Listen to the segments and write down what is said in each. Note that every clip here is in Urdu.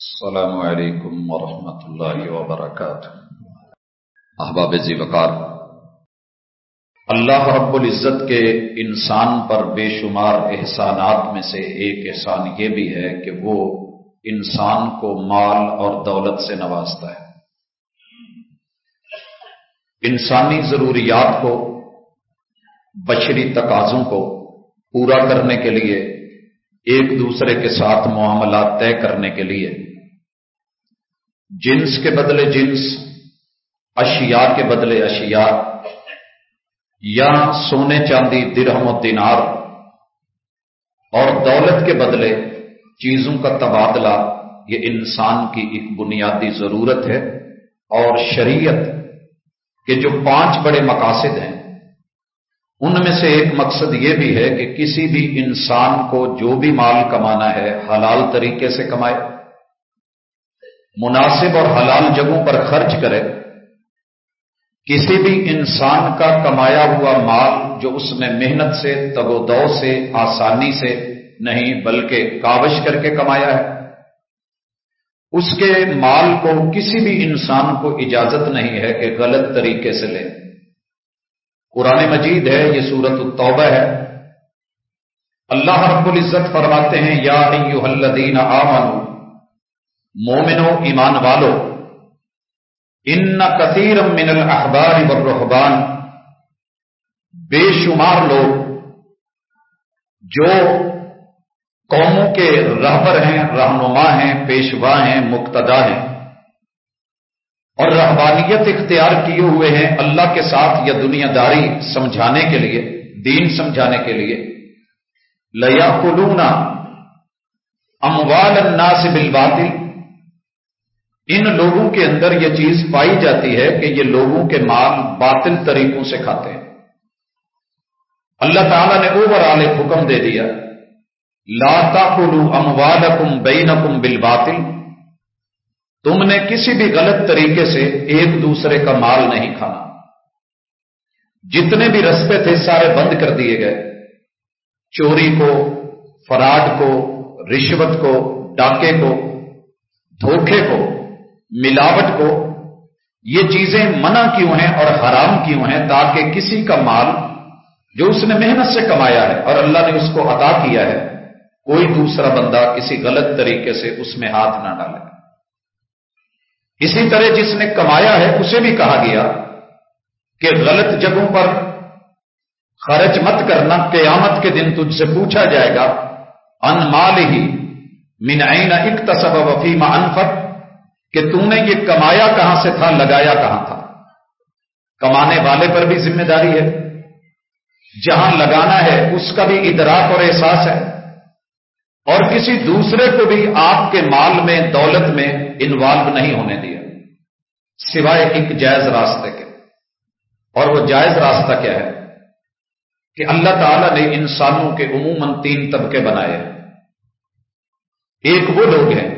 السلام علیکم ورحمۃ اللہ وبرکاتہ۔ احباب زی وقار اللہ رب العزت کے انسان پر بے شمار احسانات میں سے ایک احسان یہ بھی ہے کہ وہ انسان کو مال اور دولت سے نوازتا ہے۔ انسانی ضروریات کو، بشری تقاضوں کو پورا کرنے کے لیے، ایک دوسرے کے ساتھ معاملات طے کرنے کے لیے جنس کے بدلے جنس، اشیاء کے بدلے اشیاء، یا سونے چاندی، درہم و دینار، اور دولت کے بدلے چیزوں کا تبادلہ، یہ انسان کی ایک بنیادی ضرورت ہے، اور شریعت کے جو پانچ بڑے مقاصد ہیں، ان میں سے ایک مقصد یہ بھی ہے کہ کسی بھی انسان کو جو بھی مال کمانا ہے، حلال طریقے سے کمائے۔ مناسب اور حلال جگہوں پر خرچ کرے، کسی بھی انسان کا کمایا ہوا مال جو اس نے محنت سے، تگ و دو سے، آسانی سے نہیں بلکہ کاوش کر کے کمایا ہے، اس کے مال کو کسی بھی انسان کو اجازت نہیں ہے کہ غلط طریقے سے لے۔ قرآن مجید ہے، یہ سورت التوبہ ہے۔ اللہ رب العزت فرماتے ہیں، یا ایوہ الذین آمنوا مومنو، ایمان والو، ان کثیر من الاحبار والرہبان، بے شمار لوگ جو قوموں کے رہبر ہیں، رہنما ہیں، پیشوا ہیں، مقتدا ہیں۔ اور رحبانیت اختیار کیے ہوئے ہیں اللہ کے ساتھ یا دنیا داری سمجھانے کے لیے، دین سمجھانے کے لیے۔ لیا کلونا اموال الناس بالباطل ان لوگوں کے اندر یہ چیز پائی جاتی ہے کہ یہ لوگوں کے مال باطل طریقوں سے کھاتے ہیں۔ اللہ تعالیٰ نے اوور آل حکم دے دیا لاتا کلو اموالکم بینکم بالباطل۔ تم نے کسی بھی غلط طریقے سے ایک دوسرے کا مال نہیں کھانا۔ جتنے بھی رستے تھے سارے بند کر دیے گئے۔ چوری کو، فراڈ کو، رشوت کو، ڈاکے کو، دھوکے کو۔ ملاوٹ کو، یہ چیزیں منع کیوں ہیں اور حرام کیوں ہیں تاکہ کسی کا مال جو اس نے محنت سے کمایا ہے اور اللہ نے اس کو عطا کیا ہے، کوئی دوسرا بندہ کسی غلط طریقے سے اس میں ہاتھ نہ ڈالے۔ اسی طرح جس نے کمایا ہے، اسے بھی کہا گیا کہ غلط جگہوں پر خرچ مت کرنا، قیامت کے دن تجھ سے پوچھا جائے گا ان مال ہی من عین اکتسب وفیما انفق کہ تم نے یہ کمایا کہاں سے تھا، لگایا کہاں تھا؟ کمانے والے پر بھی ذمہ داری ہے۔ جہاں لگانا ہے، اس کا بھی ادراک اور احساس ہے۔ اور کسی دوسرے کو بھی آپ کے مال میں، دولت میں انوالو نہیں ہونے دیا۔ سوائے ایک جائز راستے کے۔ اور وہ جائز راستہ کیا ہے؟ کہ اللہ تعالی نے انسانوں کے عموماً تین طبقے بنائے۔ ایک وہ لوگ ہیں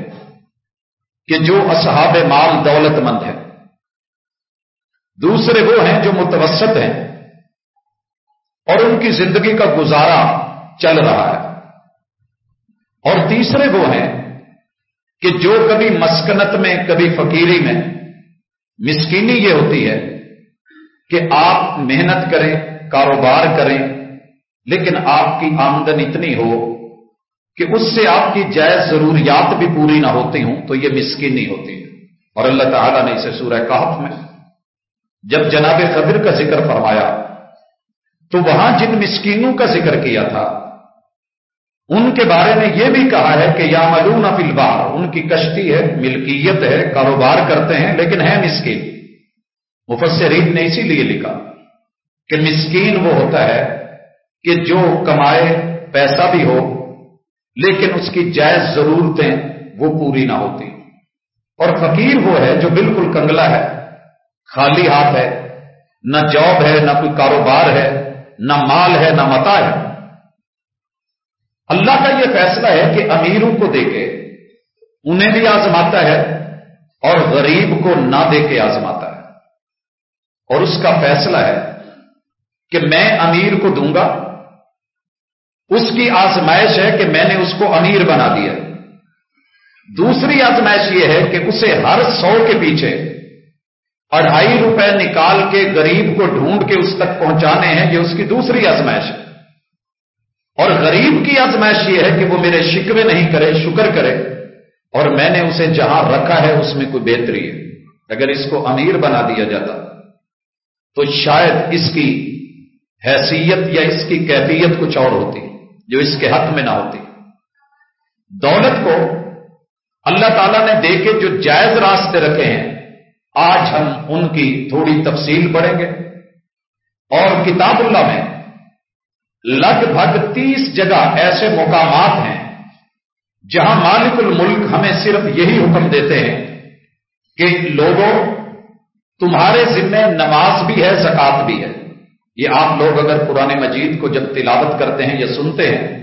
کہ جو اصحاب مال دولت مند ہیں۔ دوسرے وہ ہیں جو متوسط ہیں اور ان کی زندگی کا گزارا چل رہا ہے۔ اور تیسرے وہ ہیں کہ جو کبھی مسکنت میں، کبھی فقیری میں، مسکینی یہ ہوتی ہے کہ آپ محنت کریں، کاروبار کریں، لیکن آپ کی آمدن اتنی ہو کہ اس سے آپ کی جائز ضروریات بھی پوری نہ ہوتی ہوں تو یہ مسکینی ہوتی اور اللہ تعالیٰ نے اسے سورہ کہف میں جب جناب خبر کا ذکر فرمایا، تو وہاں جن مسکینوں کا ذکر کیا تھا، ان کے بارے میں یہ بھی کہا ہے کہ یا ملون فلبار ان کی کشتی ہے، ملکیت ہے، کاروبار کرتے ہیں، لیکن ہے مسکین۔ مفسرین نے اسی لیے لکھا کہ مسکین وہ ہوتا ہے کہ جو کمائے پیسہ بھی ہو لیکن اس کی جائز ضرورتیں وہ پوری نہ ہوتی۔ اور فقیر وہ ہے جو بالکل کنگلا ہے، خالی ہاتھ ہے، نہ جاب ہے، نہ کوئی کاروبار ہے، نہ مال ہے، نہ متا ہے۔ اللہ کا یہ فیصلہ ہے کہ امیروں کو دے کے انہیں بھی آزماتا ہے اور غریب کو نہ دے کے آزماتا ہے۔ اور اس کا فیصلہ ہے کہ میں امیر کو دوں گا اس کی آزمائش ہے کہ میں نے اس کو امیر بنا دیا دوسری آزمائش یہ ہے کہ اسے ہر سو کے پیچھے اڑھائی روپے نکال کے غریب کو ڈھونڈ کے اس تک پہنچانے ہیں، یہ اس کی دوسری آزمائش ہے۔ اور غریب کی آزمائش یہ ہے کہ وہ میرے شکوے نہیں کرے، شکر کرے۔ اور میں نے اسے جہاں رکھا ہے، اس میں کوئی بہتری ہے۔ اگر اس کو امیر بنا دیا جاتا، تو شاید اس کی حیثیت یا اس کی کیفیت کچھ اور ہوتی۔ جو اس کے حق میں نہ ہوتی دولت کو اللہ تعالیٰ نے دیکھے جو جائز راستے رکھے ہیں، آج ہم ان کی تھوڑی تفصیل پڑھیں گے۔ اور کتاب اللہ میں لگ بھگ تیس جگہ ایسے مقامات ہیں جہاں مالک الملک ہمیں صرف یہی حکم دیتے ہیں کہ لوگوں، تمہارے ذمے نماز بھی ہے زکات بھی ہے۔ یہ آپ لوگ اگر پرانے مجید کو جب تلاوت کرتے ہیں یا سنتے ہیں،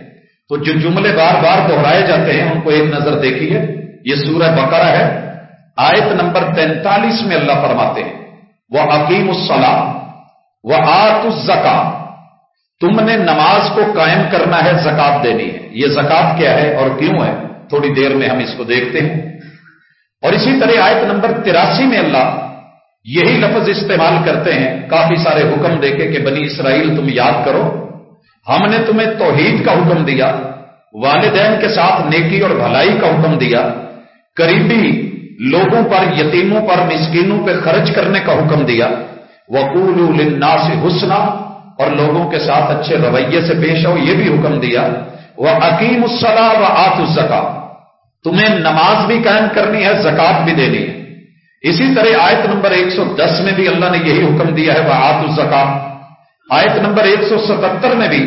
تو جو جملے بار بار دہرائے جاتے ہیں، ان کو ایک نظر دیکھیے۔ یہ سورہ بقرہ ہے۔ آیت نمبر تینتالیس میں اللہ فرماتے ہیں، وہ عقیم السلام وہ آت الزکا تم نے نماز کو قائم کرنا ہے، زکات دینی ہے۔ یہ زکات کیا ہے اور کیوں ہے؟ تھوڑی دیر میں ہم اس کو دیکھتے ہیں۔ اور اسی طرح آیت نمبر تراسی میں اللہ یہی لفظ استعمال کرتے ہیں کافی سارے حکم دے کے کہ بنی اسرائیل تم یاد کرو، ہم نے تمہیں توحید کا حکم دیا، والدین کے ساتھ نیکی اور بھلائی کا حکم دیا، قریبی لوگوں پر، یتیموں پر، مسکینوں پہ خرچ کرنے کا حکم دیا۔ وقول النا سے حسنا، اور لوگوں کے ساتھ اچھے رویے سے پیش آؤ، یہ بھی حکم دیا۔ وہ عقیم الصلاح و آت الزکا تمہیں نماز بھی قائم کرنی ہے زکات بھی دینی ہے۔ اسی طرح آیت نمبر ایک سو دس میں بھی اللہ نے یہی حکم دیا ہے وہ آت الزکا آیت نمبر ایک سو ستہتر میں بھی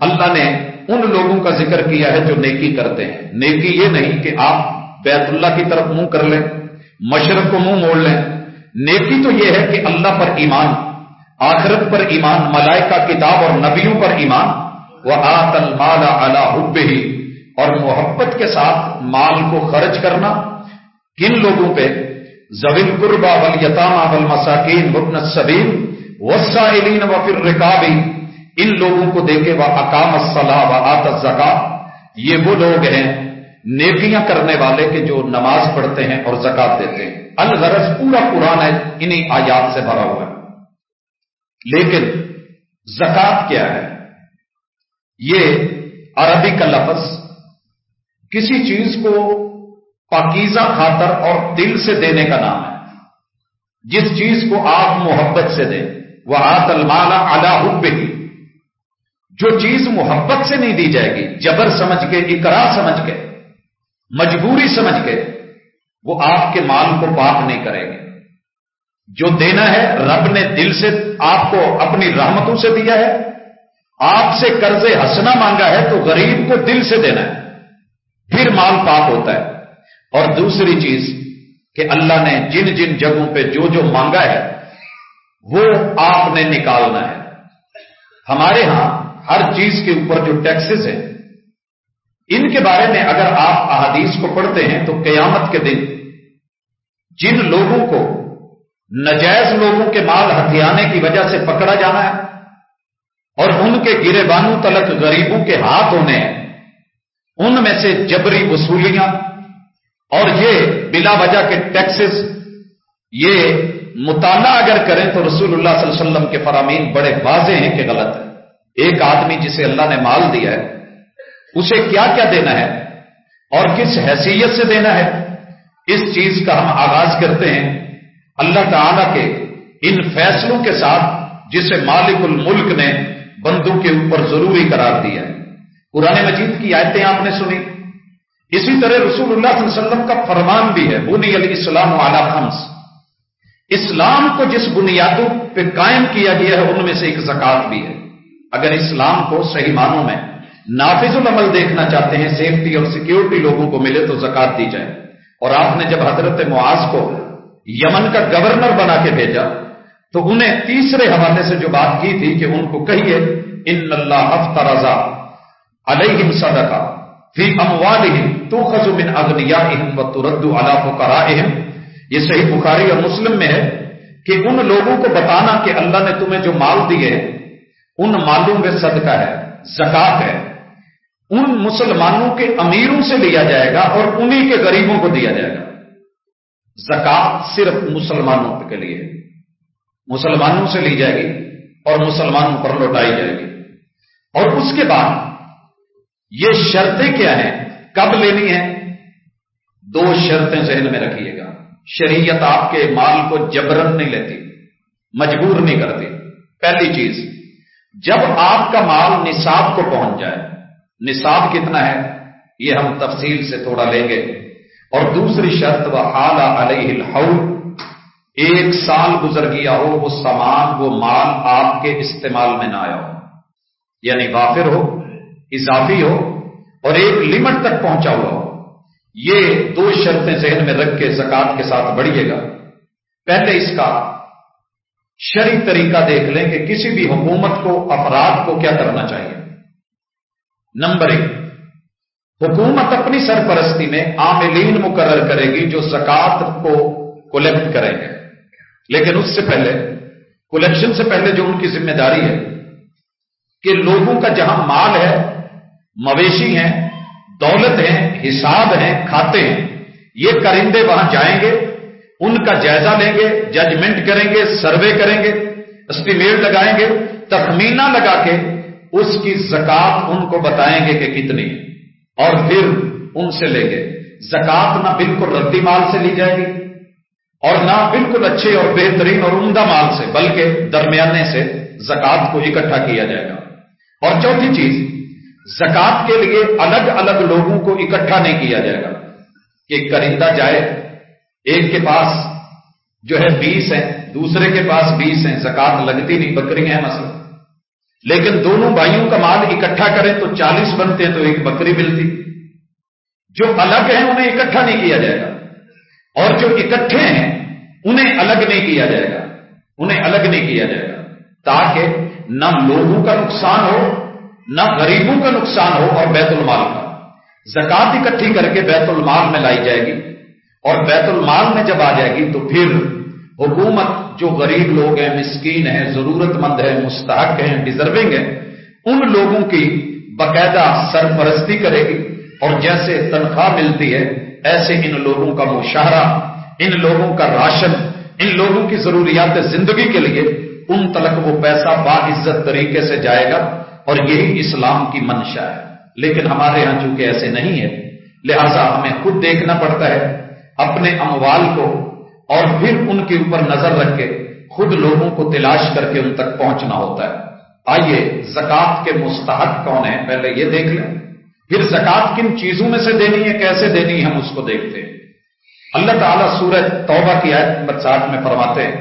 اللہ نے ان لوگوں کا ذکر کیا ہے جو نیکی کرتے ہیں۔ نیکی یہ نہیں کہ آپ بیت اللہ کی طرف منہ کر لیں، مشرق کو منہ موڑ لیں۔ نیکی تو یہ ہے کہ اللہ پر ایمان، آخرت پر ایمان، ملائکہ، کتاب اور نبیوں پر ایمان۔ وہ آت المال اللہ حب ہی اور محبت کے ساتھ مال کو خرچ کرنا، کن لوگوں پہ زویل قربا ول یتامہ ول مساکین رکن سبین وسائلین و پھر ان لوگوں کو دیکھے وہ اکام الصلاح و آت زکا یہ وہ لوگ ہیں نیکیاں کرنے والے کے جو نماز پڑھتے ہیں اور زکات دیتے ہیں۔ الغرض پورا قرآن ہے، انہی آیات سے بھرا ہوا ہے۔ لیکن زکات کیا ہے؟ یہ عربی کا لفظ، کسی چیز کو پاکیزہ خاطر اور دل سے دینے کا نام ہے۔ جس چیز کو آپ محبت سے دیں، وہ آت ادا حب جو چیز محبت سے نہیں دی جائے گی، جبر سمجھ کے، اقرا سمجھ کے، مجبوری سمجھ کے، وہ آپ کے مال کو پاک نہیں کرے گے۔ جو دینا ہے، رب نے دل سے آپ کو اپنی رحمتوں سے دیا ہے۔ آپ سے قرض ہنسنا مانگا ہے، تو غریب کو دل سے دینا ہے۔ پھر مال پاک ہوتا ہے۔ اور دوسری چیز کہ اللہ نے جن جن جگہوں پہ جو جو مانگا ہے، وہ آپ نے نکالنا ہے۔ ہمارے ہاں ہر چیز کے اوپر جو ٹیکسز ہیں، ان کے بارے میں اگر آپ احادیث کو پڑھتے ہیں تو قیامت کے دن جن لوگوں کو نجائز لوگوں کے مال ہتھیانے کی وجہ سے پکڑا جانا ہے اور ان کے گرے بانو تلک غریبوں کے ہاتھ ہونے ہیں، ان میں سے جبری وصولیاں اور یہ بلا وجہ کے ٹیکسز یہ مطالعہ اگر کریں تو رسول اللہ صلی اللہ علیہ وسلم کے فرامین بڑے واضح ہیں کہ غلط ہے۔ ایک آدمی جسے اللہ نے مال دیا ہے، اسے کیا کیا دینا ہے؟ اور کس حیثیت سے دینا ہے؟ اس چیز کا ہم آغاز کرتے ہیں اللہ تعالی کے ان فیصلوں کے ساتھ جسے مالک الملک نے بندوں کے اوپر ضروری قرار دیا ہے۔ قرآن مجید کی آیتیں آپ نے سنی۔ اسی طرح رسول اللہ صلی اللہ علیہ وسلم کا فرمان بھی ہے، بنی علی اسلام والا خمس۔ اسلام کو جس بنیادوں پہ قائم کیا گیا ہے، ان میں سے ایک زکات بھی ہے۔ اگر اسلام کو صحیح معنوں میں نافذ العمل دیکھنا چاہتے ہیں سیفٹی اور سیکیورٹی لوگوں کو ملے تو زکات دی جائے۔ اور آپ نے جب حضرت معاذ کو یمن کا گورنر بنا کے بھیجا، تو انہیں تیسرے حوالے سے جو بات کی تھی کہ ان کو کہیے، ان اللہ ہفت رضا علیہم صدقہ فی اموالہم تو خزو من اغنیائہم و ترد علا فقرائہم۔ یہ صحیح بخاری اور مسلم میں ہے کہ ان لوگوں کو بتانا کہ اللہ نے تمہیں جو مال دیے ان مالوں میں صدقہ ہے زکات ہے۔ ان مسلمانوں کے امیروں سے لیا جائے گا اور انہی کے غریبوں کو دیا جائے گا۔ زکات صرف مسلمانوں کے لیے مسلمانوں سے لی جائے گی اور مسلمانوں پر لوٹائی جائے گی۔ اور اس کے بعد یہ شرطیں کیا ہیں؟ کب لینی ہے دو شرطیں ذہن میں رکھیے گا۔ شریعت آپ کے مال کو جبرن نہیں لیتی، مجبور نہیں کرتی۔ پہلی چیز، جب آپ کا مال نصاب کو پہنچ جائے، نصاب کتنا ہے؟ یہ ہم تفصیل سے تھوڑا لیں گے۔ اور دوسری شرط وہ اعلی علیہ الحول۔ ایک سال گزر گیا ہو، وہ سامان، وہ مال آپ کے استعمال میں نہ آیا ہو یعنی وافر ہو اضافی ہو اور ایک لمٹ تک پہنچا ہوا ہو۔ یہ دو شرطیں ذہن میں رکھ کے زکات کے ساتھ بڑھیے گا۔ پہلے اس کا شری طریقہ دیکھ لیں کہ کسی بھی حکومت کو، افراد کو کیا کرنا چاہیے۔ نمبر ایک، حکومت اپنی سرپرستی میں عاملین مقرر کرے گی جو زکات کو کولیکٹ کریں گے۔ لیکن اس سے پہلے کولیکشن سے پہلے جو ان کی ذمہ داری ہے کہ لوگوں کا جہاں مال ہے مویشی ہیں، دولت ہیں، حساب ہیں، کھاتے ہیں۔ یہ کرندے وہاں جائیں گے، ان کا جائزہ لیں گے ججمنٹ کریں گے سروے کریں گے اسٹیمیٹ لگائیں گے، تخمینہ لگا کے اس کی زکات ان کو بتائیں گے کہ کتنی اور پھر ان سے لیں گے۔ زکات نہ بالکل ردی مال سے لی جائے گی، اور نہ بالکل اچھے اور بہترین اور عمدہ مال سے، بلکہ درمیانے سے زکات کو اکٹھا کیا جائے گا۔ اور چوتھی چیز زکات کے لیے الگ الگ لوگوں کو اکٹھا نہیں کیا جائے گا۔ کہ کرندہ جائے، ایک کے پاس جو ہے بیس ہے دوسرے کے پاس بیس ہیں، زکات لگتی نہیں، بکری ہیں مسئلہ لیکن دونوں بھائیوں کا مال اکٹھا کریں تو چالیس بنتے ہیں تو ایک بکری ملتی۔ جو الگ ہیں، انہیں اکٹھا نہیں کیا جائے گا۔ اور جو اکٹھے ہیں، انہیں الگ نہیں کیا جائے گا۔ انہیں الگ نہیں کیا جائے گا۔ تاکہ نہ لوگوں کا نقصان ہو نہ غریبوں کا نقصان ہو اور بیت المال کا۔ زکات اکٹھی کر کے بیت المال میں لائی جائے گی اور بیت المال میں جب آ جائے گی تو پھر حکومت جو غریب لوگ ہیں، مسکین ہیں ضرورت مند ہیں، مستحق ہیں ڈیزرونگ ہیں، ان لوگوں کی باقاعدہ سرپرستی کرے گی اور جیسے تنخواہ ملتی ہے، ایسے ان لوگوں کا مشاہرہ، ان لوگوں کا راشن، ان لوگوں کی ضروریات زندگی کے لیے ان تلک وہ پیسہ باعزت طریقے سے جائے گا۔ اور یہی اسلام کی منشا ہے۔ لیکن ہمارے ہاں چونکہ ایسے نہیں ہے، لہذا ہمیں خود دیکھنا پڑتا ہے، اپنے اموال کو اور پھر ان کے اوپر نظر رکھ کے خود لوگوں کو تلاش کر کے ان تک پہنچنا ہوتا ہے۔ آئیے زکات کے مستحق کون ہیں؟ پہلے یہ دیکھ لیں۔ پھر زکات کن چیزوں میں سے دینی ہے، کیسے دینی ہے ہم اس کو دیکھتے ہیں۔ اللہ تعالیٰ سورج توبہ کی آیت نمبر سات میں فرماتے ہیں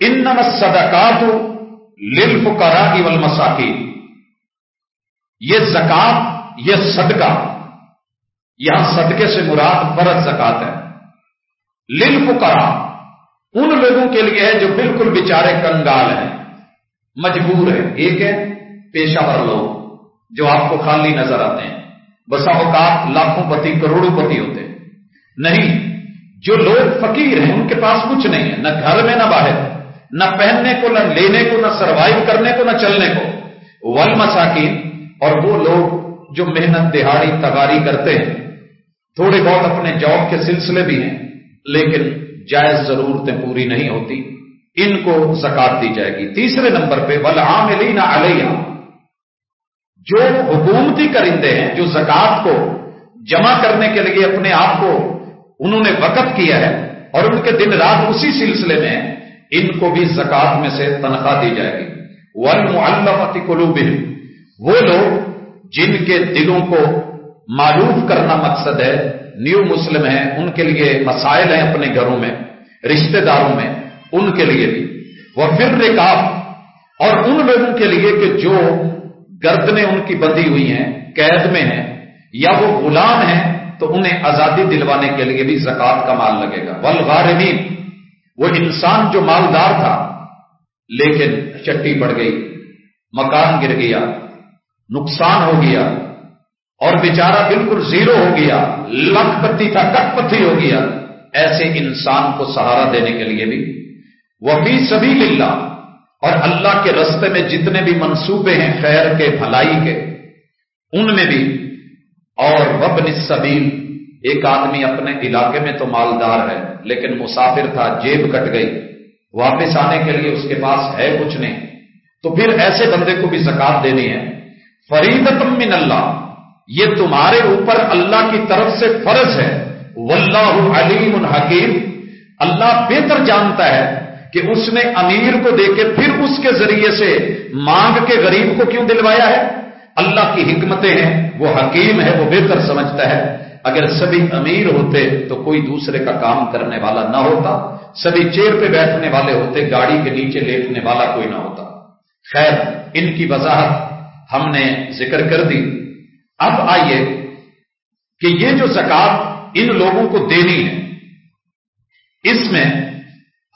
ان صدقات للف کرا مساکی یہ زکات، یہ صدقہ، یہاں صدقے سے مراد فرض زکات ہے۔ لل ان لوگوں کے لیے ہے جو بالکل بیچارے کنگال ہیں، مجبور ہیں۔ ایک ہے پیشہ ور لوگ جو آپ کو خالی نظر آتے ہیں۔ بسا اوقات لاکھوں پتی، کروڑوں پتی ہوتے ہیں۔ نہیں، جو لوگ فقیر ہیں، ان کے پاس کچھ نہیں ہے، نہ گھر میں، نہ باہر۔ نہ پہننے کو، نہ لینے کو، نہ سروائو کرنے کو، نہ چلنے کو۔ ول مساکین اور وہ لوگ جو محنت، دہاڑی، تغاری کرتے ہیں، تھوڑے بہت اپنے جاب کے سلسلے بھی ہیں، لیکن جائز ضرورتیں پوری نہیں ہوتی۔ ان کو زکات دی جائے گی۔ تیسرے نمبر پہ ولعاملین علیہ جو حکومتی کرندے ہیں، جو زکات کو جمع کرنے کے لیے اپنے آپ کو انہوں نے وقف کیا ہے اور ان کے دن رات اسی سلسلے میں ان کو بھی زکات میں سے تنخواہ دی جائے گی۔ ون قلوب وہ لوگ جن کے دلوں کو معروف کرنا مقصد ہے، نیو مسلم ہیں، ان کے لیے مسائل ہیں اپنے گھروں میں، رشتہ داروں میں، ان کے لیے بھی۔ وہ پھر رکاف اور ان لوگوں کے لیے کہ جو گردنیں ان کی بندی ہوئی ہیں، قید میں ہیں، یا وہ غلام ہیں، تو انہیں آزادی دلوانے کے لیے بھی زکات کا مال لگے گا۔ بلغارمین وہ انسان جو مالدار تھا، لیکن چٹی پڑ گئی، مکان گر گیا، نقصان ہو گیا، اور بیچارہ بالکل زیرو ہو گیا، لکھ پتی تھا، کٹ پتی ہو گیا۔ ایسے انسان کو سہارا دینے کے لیے بھی۔ وہ بھی سبھی للہ اور اللہ کے رستے میں جتنے بھی منصوبے ہیں، خیر کے، بھلائی کے، ان میں بھی۔ اور وب نصبیل ایک آدمی اپنے علاقے میں تو مالدار ہے۔ لیکن مسافر تھا، جیب کٹ گئی۔ واپس آنے کے لیے اس کے پاس ہے کچھ نہیں۔ تو پھر ایسے بندے کو بھی زکات دینی ہے۔ فریدتم من اللہ۔ یہ تمہارے اوپر اللہ کی طرف سے فرض ہے۔ واللہ علیم الحکیم اللہ بہتر جانتا ہے کہ اس نے امیر کو دے کے پھر اس کے ذریعے سے مانگ کے غریب کو کیوں دلوایا ہے؟ اللہ کی حکمتیں ہیں، وہ حکیم ہے، وہ بہتر سمجھتا ہے۔ اگر سبھی امیر ہوتے تو کوئی دوسرے کا کام کرنے والا نہ ہوتا، سبھی چیئر پہ بیٹھنے والے ہوتے، گاڑی کے نیچے لیٹنے والا کوئی نہ ہوتا۔ خیر، ان کی وضاحت ہم نے ذکر کر دی۔ اب آئیے کہ یہ جو زکات ان لوگوں کو دینی ہے، اس میں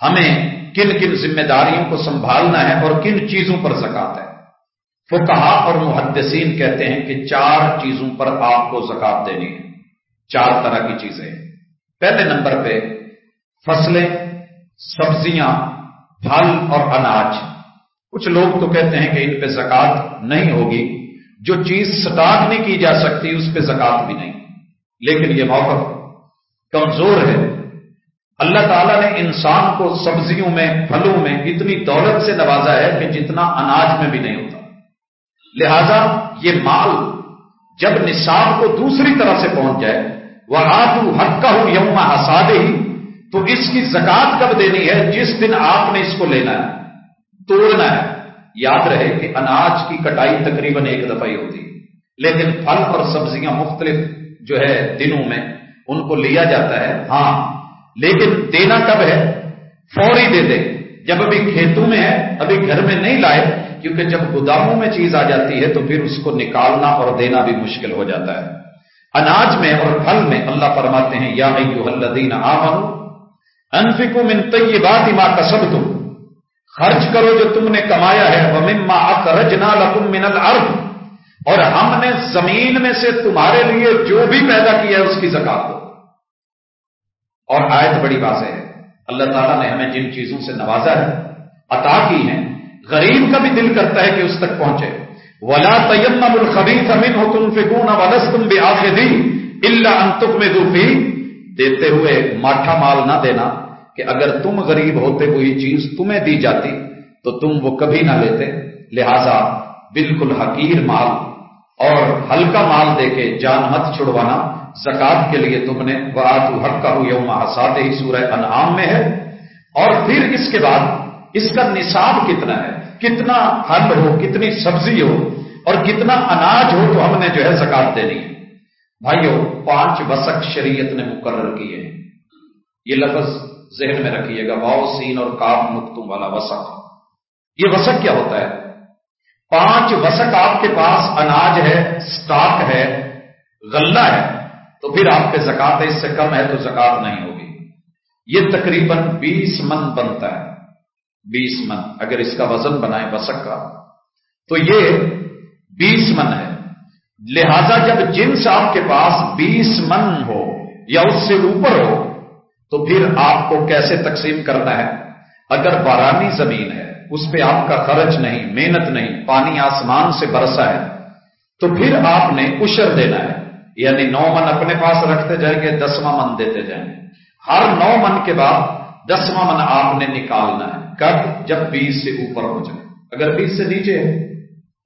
ہمیں کن کن ذمہ داریوں کو سنبھالنا ہے اور کن چیزوں پر زکات ہے۔ فقہا اور محدثین کہتے ہیں کہ چار چیزوں پر آپ کو زکات دینی ہے۔ چار طرح کی چیزیں پہلے نمبر پہ فصلیں، سبزیاں، پھل اور اناج۔ کچھ لوگ تو کہتے ہیں کہ ان پہ زکات نہیں ہوگی۔ جو چیز سٹاک نہیں کی جا سکتی، اس پہ زکات بھی نہیں۔ لیکن یہ موقف کمزور ہے۔ اللہ تعالیٰ نے انسان کو سبزیوں میں، پھلوں میں اتنی دولت سے نوازا ہے کہ جتنا اناج میں بھی نہیں ہوتا۔ لہذا یہ مال جب نصاب کو دوسری طرح سے پہنچ جائے وہ آدو حق کا ہو یوم حساد ہی تو اس کی زکات کب دینی ہے؟ جس دن آپ نے اس کو لینا ہے، توڑنا ہے۔ یاد رہے کہ اناج کی کٹائی تقریباً ایک دفعہ ہی ہوتی ہے، لیکن پھل اور سبزیاں مختلف جو ہے دنوں میں ان کو لیا جاتا ہے۔ ہاں لیکن دینا کب ہے؟ فوری دے دے جب ابھی کھیتوں میں ہے، ابھی گھر میں نہیں لائے، کیونکہ جب گوداموں میں چیز آ جاتی ہے تو پھر اس کو نکالنا اور دینا بھی مشکل ہو جاتا ہے۔ اناج میں اور پھل میں اللہ فرماتے ہیں، یا الذین آمنوا، انفقوا من طیبات ما کسبتم۔ خرچ کرو جو تم نے کمایا ہے، ومما اخرجنا لكم من الارض۔ اور ہم نے زمین میں سے تمہارے لیے جو بھی پیدا کیا ہے، اس کی زکات دو۔ اور آیت بڑی واضح ہے۔ اللہ تعالیٰ نے ہمیں جن چیزوں سے نوازا ہے، عطا کی ہیں۔ غریب کا بھی دل کرتا ہے کہ اس تک پہنچے۔ ولا تیم الخبی امین ہو تم فکون ولس تم بھی آخر دی اللہ انتک میں دوفی دیتے ہوئے ماٹھا مال نہ دینا کہ اگر تم غریب ہوتے کوئی چیز تمہیں دی جاتی تو تم وہ کبھی نہ لیتے۔ لہذا بالکل حقیر مال اور ہلکا مال دے کے جان مت چھڑوانا۔ زکات کے لیے تم نے وآتو حق کا یوم حساد ہی سورہ انعام میں ہے۔ اور پھر اس کے بعد اس کا نصاب کتنا ہے؟ کتنا حل ہو، کتنی سبزی ہو اور کتنا اناج ہو تو ہم نے جو ہے زکات دینی ہے بھائیو، پانچ وسق شریعت نے مقرر کیے ہیں۔ یہ لفظ ذہن میں رکھیے گا واؤ سین اور کاف نقطوں والا وسق۔ یہ وسق کیا ہوتا ہے؟ پانچ وسق آپ کے پاس اناج ہے سٹاک ہے، غلہ ہے، تو پھر آپ کے زکات اس سے کم ہے تو زکات نہیں ہوگی۔ یہ تقریباً بیس من بنتا ہے۔ بیس من، اگر اس کا وزن بنائے بسک کا۔ تو یہ بیس من ہے۔ لہذا جب جنس آپ کے پاس بیس من ہو یا اس سے اوپر ہو، تو پھر آپ کو کیسے تقسیم کرنا ہے؟ اگر بارانی زمین ہے، اس پہ آپ کا خرچ نہیں، محنت نہیں، پانی آسمان سے برسا ہے، تو پھر آپ نے اشر دینا ہے۔ یعنی نو من اپنے پاس رکھتے جائیں گے، دسواں من دیتے جائیں گے۔ ہر نو من کے بعد دسواں من آپ نے نکالنا ہے۔ کب؟ جب بیس سے اوپر ہو جائے۔ اگر بیس سے نیچے ہے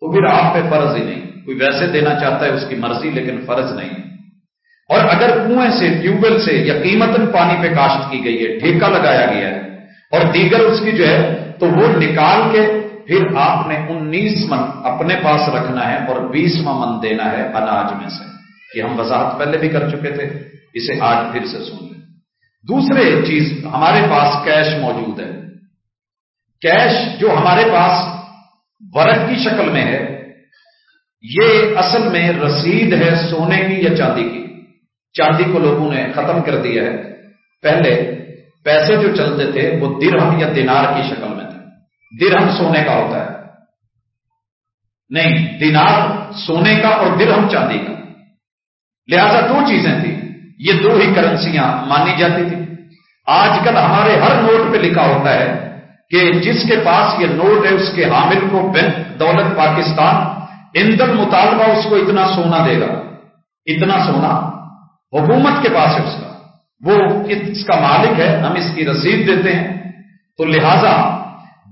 تو پھر آپ پہ فرض ہی نہیں۔ کوئی ویسے دینا چاہتا ہے اس کی مرضی، لیکن فرض نہیں۔ اور اگر کنویں سے ٹیوب ویل سے یا قیمتن پانی پہ کاشت کی گئی ہے، ٹھیکہ لگایا گیا ہے اور دیگر اس کی جو ہے، تو وہ نکال کے پھر آپ نے انیس من اپنے پاس رکھنا ہے اور بیسواں من دینا ہے اناج میں سے، کہ ہم وضاحت پہلے بھی کر چکے تھے، اسے آج پھر سے سن لیں۔ دوسرے چیز، ہمارے پاس کیش موجود ہے۔ کیش جو ہمارے پاس ورق کی شکل میں ہے، یہ اصل میں رسید ہے سونے کی یا چاندی کی۔ چاندی کو لوگوں نے ختم کر دیا ہے۔ پہلے پیسے جو چلتے تھے، وہ درہم یا دینار کی شکل میں تھے۔ درہم سونے کا ہوتا ہے۔ نہیں، دینار سونے کا اور درہم چاندی کا۔ لہذا دو چیزیں تھیں۔ یہ دو ہی کرنسیاں مانی جاتی تھی آج کل ہمارے ہر نوٹ پہ لکھا ہوتا ہے کہ جس کے پاس یہ نوٹ ہے، اس کے حامل کو بینک دولت پاکستان اندر مطالبہ اس کو اتنا سونا دے گا۔ اتنا سونا۔ حکومت کے پاس ہے اس کا۔ وہ اس کا مالک ہے، ہم اس کی رسید دیتے ہیں۔ تو لہذا،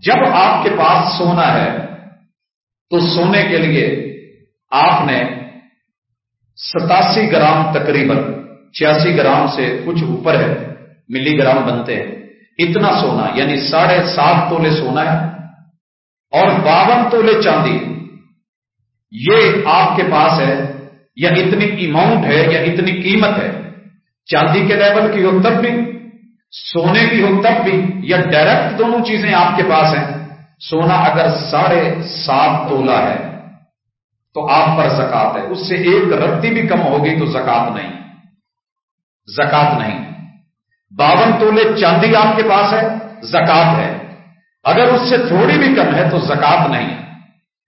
جب آپ کے پاس سونا ہے، تو سونے کے لیے آپ نے ستاسی گرام تقریباً، چھیاسی گرام سے کچھ اوپر ہے، ملی گرام بنتے ہیں۔ اتنا سونا یعنی ساڑھے سات تولے سونا ہے اور باون تولے چاندی۔ یہ آپ کے پاس ہے، یا اتنی اماؤنٹ ہے، یا اتنی قیمت ہے۔ چاندی کے لیول کی ہو تب بھی، سونے کی ہو تب بھی، یا ڈائریکٹ دونوں چیزیں آپ کے پاس ہیں۔ سونا اگر ساڑھے سات تولا ہے، تو آپ پر زکات ہے۔ اس سے ایک رتی بھی کم ہوگی تو زکات نہیں۔ زکات نہیں۔ باون تولے چاندی آپ کے پاس ہے، زکات ہے۔ اگر اس سے تھوڑی بھی کم ہے تو زکات نہیں۔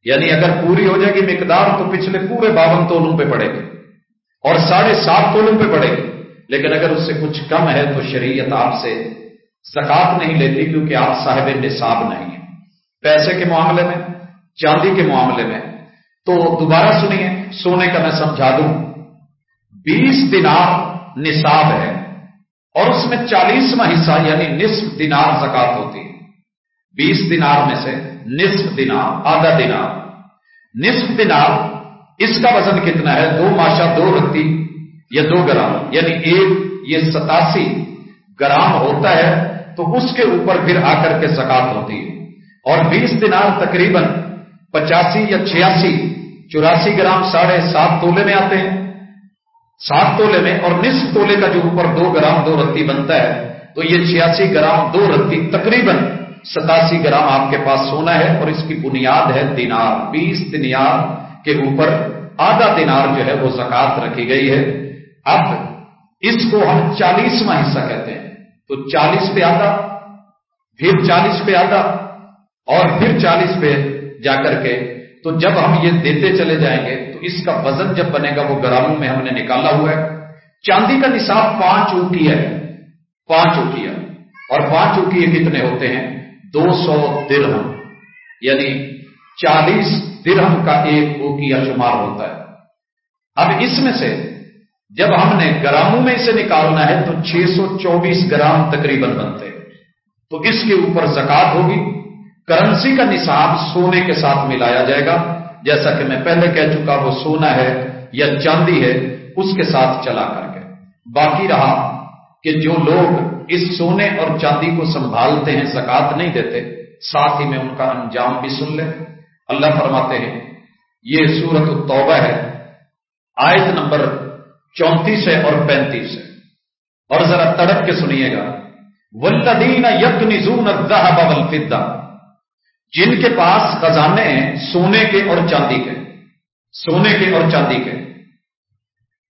یعنی اگر پوری ہو جائے گی مقدار تو پچھلے پورے باون تولوں پہ پڑے گی۔ اور ساڑھے سات تولوں پہ پڑے گی۔ لیکن اگر اس سے کچھ کم ہے تو شریعت آپ سے زکات نہیں لیتی کیونکہ آپ صاحب نصاب نہیں ہیں۔ پیسے کے معاملے میں، چاندی کے معاملے میں۔ تو دوبارہ سنیے، سونے کا میں سمجھا دوں۔ بیس دنار نصاب ہے۔ اور اس میں چالیسواں حصہ یعنی نصف دینار زکات ہوتی ہے۔ بیس دینار میں سے نصف دینار، آدھا دینار۔ نصف دینار اس کا وزن کتنا ہے؟ دو ماشا دو رتی یا دو گرام یعنی ایک یہ ستاسی گرام ہوتا ہے تو اس کے اوپر پھر آ کر کے زکات ہوتی ہے۔ اور بیس دینار تقریباً پچاسی یا چھیاسی، چوراسی گرام ساڑھے سات تولے میں آتے ہیں۔ سات تولے میں اور نصف تولے کا جو اوپر دو گرام دو رتی بنتا ہے، تو یہ چھیاسی گرام دو رتی تقریباً ستاسی گرام آپ کے پاس سونا ہے اور اس کی بنیاد ہے دینار۔ بیس دینار کے اوپر آدھا دینار جو ہے وہ زکات رکھی گئی ہے۔ اب اس کو ہم چالیسواں حصہ کہتے ہیں۔ تو چالیس پہ آدھا پھر چالیس پہ آدھا اور پھر چالیس پہ جا کر کے۔ تو جب ہم یہ دیتے چلے جائیں گے تو اس کا وزن جب بنے گا وہ گراموں میں ہم نے نکالا ہوا ہے۔ چاندی کا نصاب پانچ اوکی ہے۔ پانچ اوکیا اور پانچ اوکیے کتنے ہوتے ہیں؟ دو سو درہم۔ یعنی چالیس درہم کا ایک اوکیا شمار ہوتا ہے۔ اب اس میں سے جب ہم نے گراموں میں اسے نکالنا ہے تو چھ سو چوبیس گرام تقریباً بنتے تو اس کے اوپر زکات ہوگی۔ کرنسی کا نصاب سونے کے ساتھ ملایا جائے گا۔ جیسا کہ میں پہلے کہہ چکا وہ سونا ہے یا چاندی ہے، اس کے ساتھ چلا کر کے باقی رہا کہ جو لوگ اس سونے اور چاندی کو سنبھالتے ہیں، زکات نہیں دیتے، ساتھ ہی میں ان کا انجام بھی سن لیں اللہ فرماتے ہیں، یہ سورت التوبہ ہے۔ آیت نمبر چونتیس ہے اور پینتیس ہے۔ اور ذرا تڑپ کے سنیے گا۔ ولدین یک فدا جن کے پاس خزانے ہیں، سونے کے اور چاندی کے۔ سونے کے اور چاندی کے۔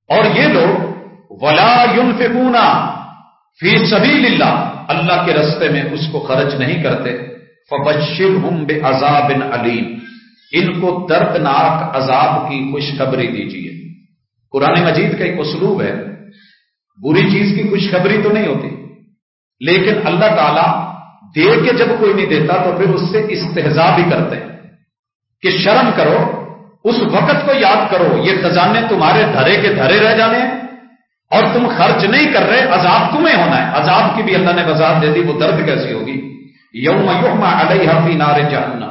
اور یہ لوگ، ولا یون فی سبیل اللہ اللہ کے رستے میں اس کو خرچ نہیں کرتے۔ فبشر ہم بے عذاب علیم ان کو دردناک عذاب کی خوشخبری دیجیے قرآن مجید کا ایک اسلوب ہے۔ بری چیز کی خوشخبری تو نہیں ہوتی۔ لیکن اللہ تعالی دے کے جب کوئی نہیں دیتا تو پھر اس سے استحضا بھی کرتے ہیں کہ شرم کرو، اس وقت کو یاد کرو، یہ خزانے تمہارے دھرے کے دھرے رہ جانے ہیں اور تم خرچ نہیں کر رہے، عذاب تمہیں ہونا ہے۔ عذاب کی بھی اللہ نے وضاحت دے دی، وہ درد کیسی ہوگی؟ یوم یوم علیہ فی نار جہنم۔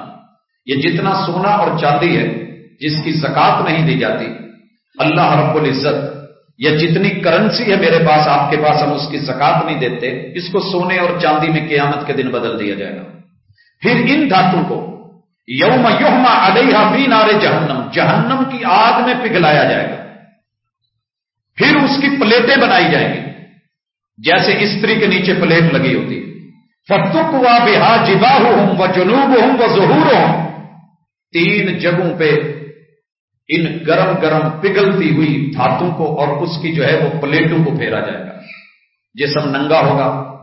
یہ جتنا سونا اور چاندی ہے، جس کی زکات نہیں دی جاتی، اللہ رب العزت یا جتنی کرنسی ہے میرے پاس، آپ کے پاس ہم اس کی زکات نہیں دیتے، اس کو سونے اور چاندی میں قیامت کے دن بدل دیا جائے گا۔ پھر ان دھاتوں کو یوم یوم علیہ فی نار جہنم جہنم کی آگ میں پگھلایا جائے گا۔ پھر اس کی پلیٹیں بنائی جائیں گی، جیسے استری کے نیچے پلیٹ لگی ہوتی فتک و بہا جبا ہوں و جنوب ہوں و ظہور ہوں تین جگہوں پہ ان گرم گرم پگھلتی ہوئی دھاتوں کو اور اس کی جو ہے وہ پلیٹوں کو پھیرا جائے گا۔ جسم ننگا ہوگا۔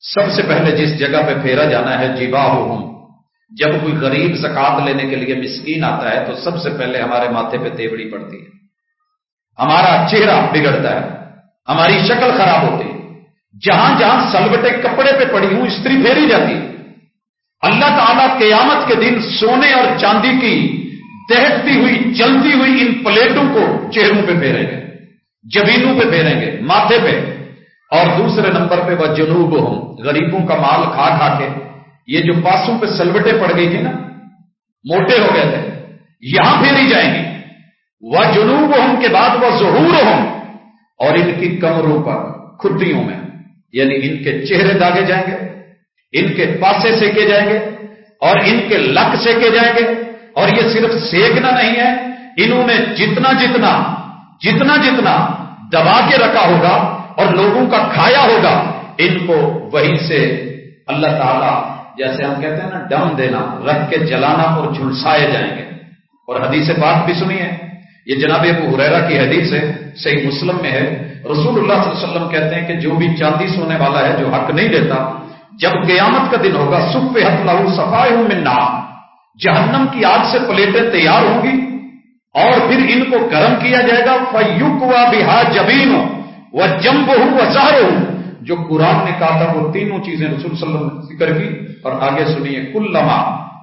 سب سے پہلے جس جگہ پہ پھیرا جانا ہے جیبا ہوں جب کوئی غریب زکات لینے کے لیے مسکین آتا ہے، تو سب سے پہلے ہمارے ماتھے پہ تیوڑی پڑتی ہے۔ ہمارا چہرہ بگڑتا ہے، ہماری شکل خراب ہوتی ہے۔ جہاں جہاں سلوٹے کپڑے پہ پڑی ہوں استری پھیری جاتی اللہ تعالیٰ قیامت کے دن سونے اور چاندی کی تہتی ہوئی، جلتی ہوئی ان پلیٹوں کو چہروں پہ پھیریں گے، جبینوں پہ پھیریں گے، ماتھے پہ۔ اور دوسرے نمبر پہ وہ جنوب ہوں غریبوں کا مال کھا کھا کے۔ یہ جو پاسوں پہ سلوٹیں پڑ گئی تھی نا، موٹے ہو گئے تھے، یہاں پھیری جائیں گی۔ وہ جنوب ہوں کے بعد وہ ظہور ہوں اور ان کی کمروں پر کھٹیوں میں۔ یعنی ان کے چہرے داگے جائیں گے، ان کے پاسے سیکے جائیں گے، اور ان کے لک سیکے جائیں گے۔ اور یہ صرف سیکنا نہیں ہے، انہوں نے جتنا جتنا جتنا جتنا دبا کے رکھا ہوگا اور لوگوں کا کھایا ہوگا، ان کو وہیں سے اللہ تعالی جیسے ہم کہتے ہیں نا، ڈم دینا، رکھ کے جلانا اور جھلسائے جائیں گے۔ اور حدیث بات بھی سنیے یہ جناب ابو حریرا کی حدیث ہے، صحیح مسلم میں ہے۔ رسول اللہ صلی اللہ علیہ وسلم کہتے ہیں کہ جو بھی چاندی سونے والا ہے، جو حق نہیں دیتا، جب قیامت کا دن ہوگا سکھ پہ حت لاؤ صفائی ہوں منا جہنم کی آگ سے پلیٹیں تیار ہوں گی اور پھر ان کو گرم کیا جائے گا فیوک بہا جبین ہو وہ جمب وہ زہر جو قرآن نے کہا تھا، وہ تینوں چیزیں رسول صلی اللہ علیہ وسلم ذکر کی۔ اور آگے سنیے کل لما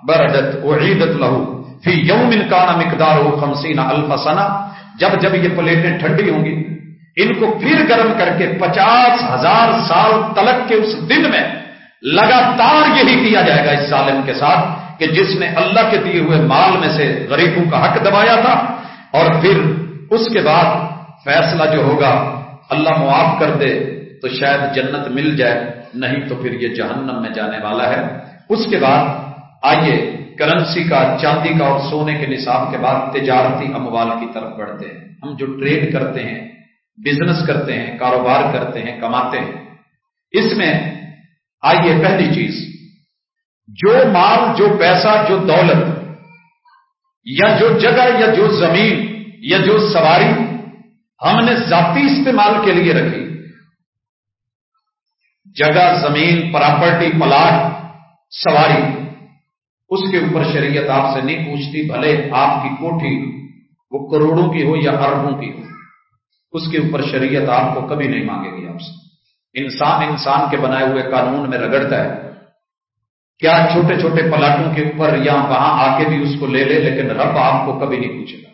بردت و عیدت لہو فی یوم انکان مقدار ہو خمسین الفسنا جب جب یہ پلیٹیں ٹھنڈی ہوں گی، ان کو پھر گرم کر کے پچاس ہزار سال تلک کے اس دن میں لگاتار یہی کیا جائے گا اس ظالم کے ساتھ۔ کہ جس نے اللہ کے دیے ہوئے مال میں سے غریبوں کا حق دبایا تھا اور پھر اس کے بعد فیصلہ جو ہوگا، اللہ معاف کر دے تو شاید جنت مل جائے، نہیں تو پھر یہ جہنم میں جانے والا ہے۔ اس کے بعد آئیے، کرنسی کا، چاندی کا اور سونے کے نصاب کے بعد تجارتی اموال کی طرف بڑھتے ہیں۔ ہم جو ٹریڈ کرتے ہیں، بزنس کرتے ہیں، کاروبار کرتے ہیں، کماتے ہیں۔ اس میں آئیے پہلی چیز جو مال، جو پیسہ، جو دولت، یا جو جگہ، یا جو زمین، یا جو سواری ہم نے ذاتی استعمال کے لیے رکھی۔ جگہ، زمین، پراپرٹی، پلاٹ، سواری، اس کے اوپر شریعت آپ سے نہیں پوچھتی، بھلے آپ کی کوٹھی وہ کروڑوں کی ہو یا اربوں کی ہو، اس کے اوپر شریعت آپ کو کبھی نہیں مانگے گی آپ سے۔ انسان انسان کے بنائے ہوئے قانون میں رگڑتا ہے۔ کیا چھوٹے چھوٹے پلاٹوں کے اوپر یا وہاں آ کے بھی اس کو لے لے، لیکن رب آپ کو کبھی نہیں پوچھے گا۔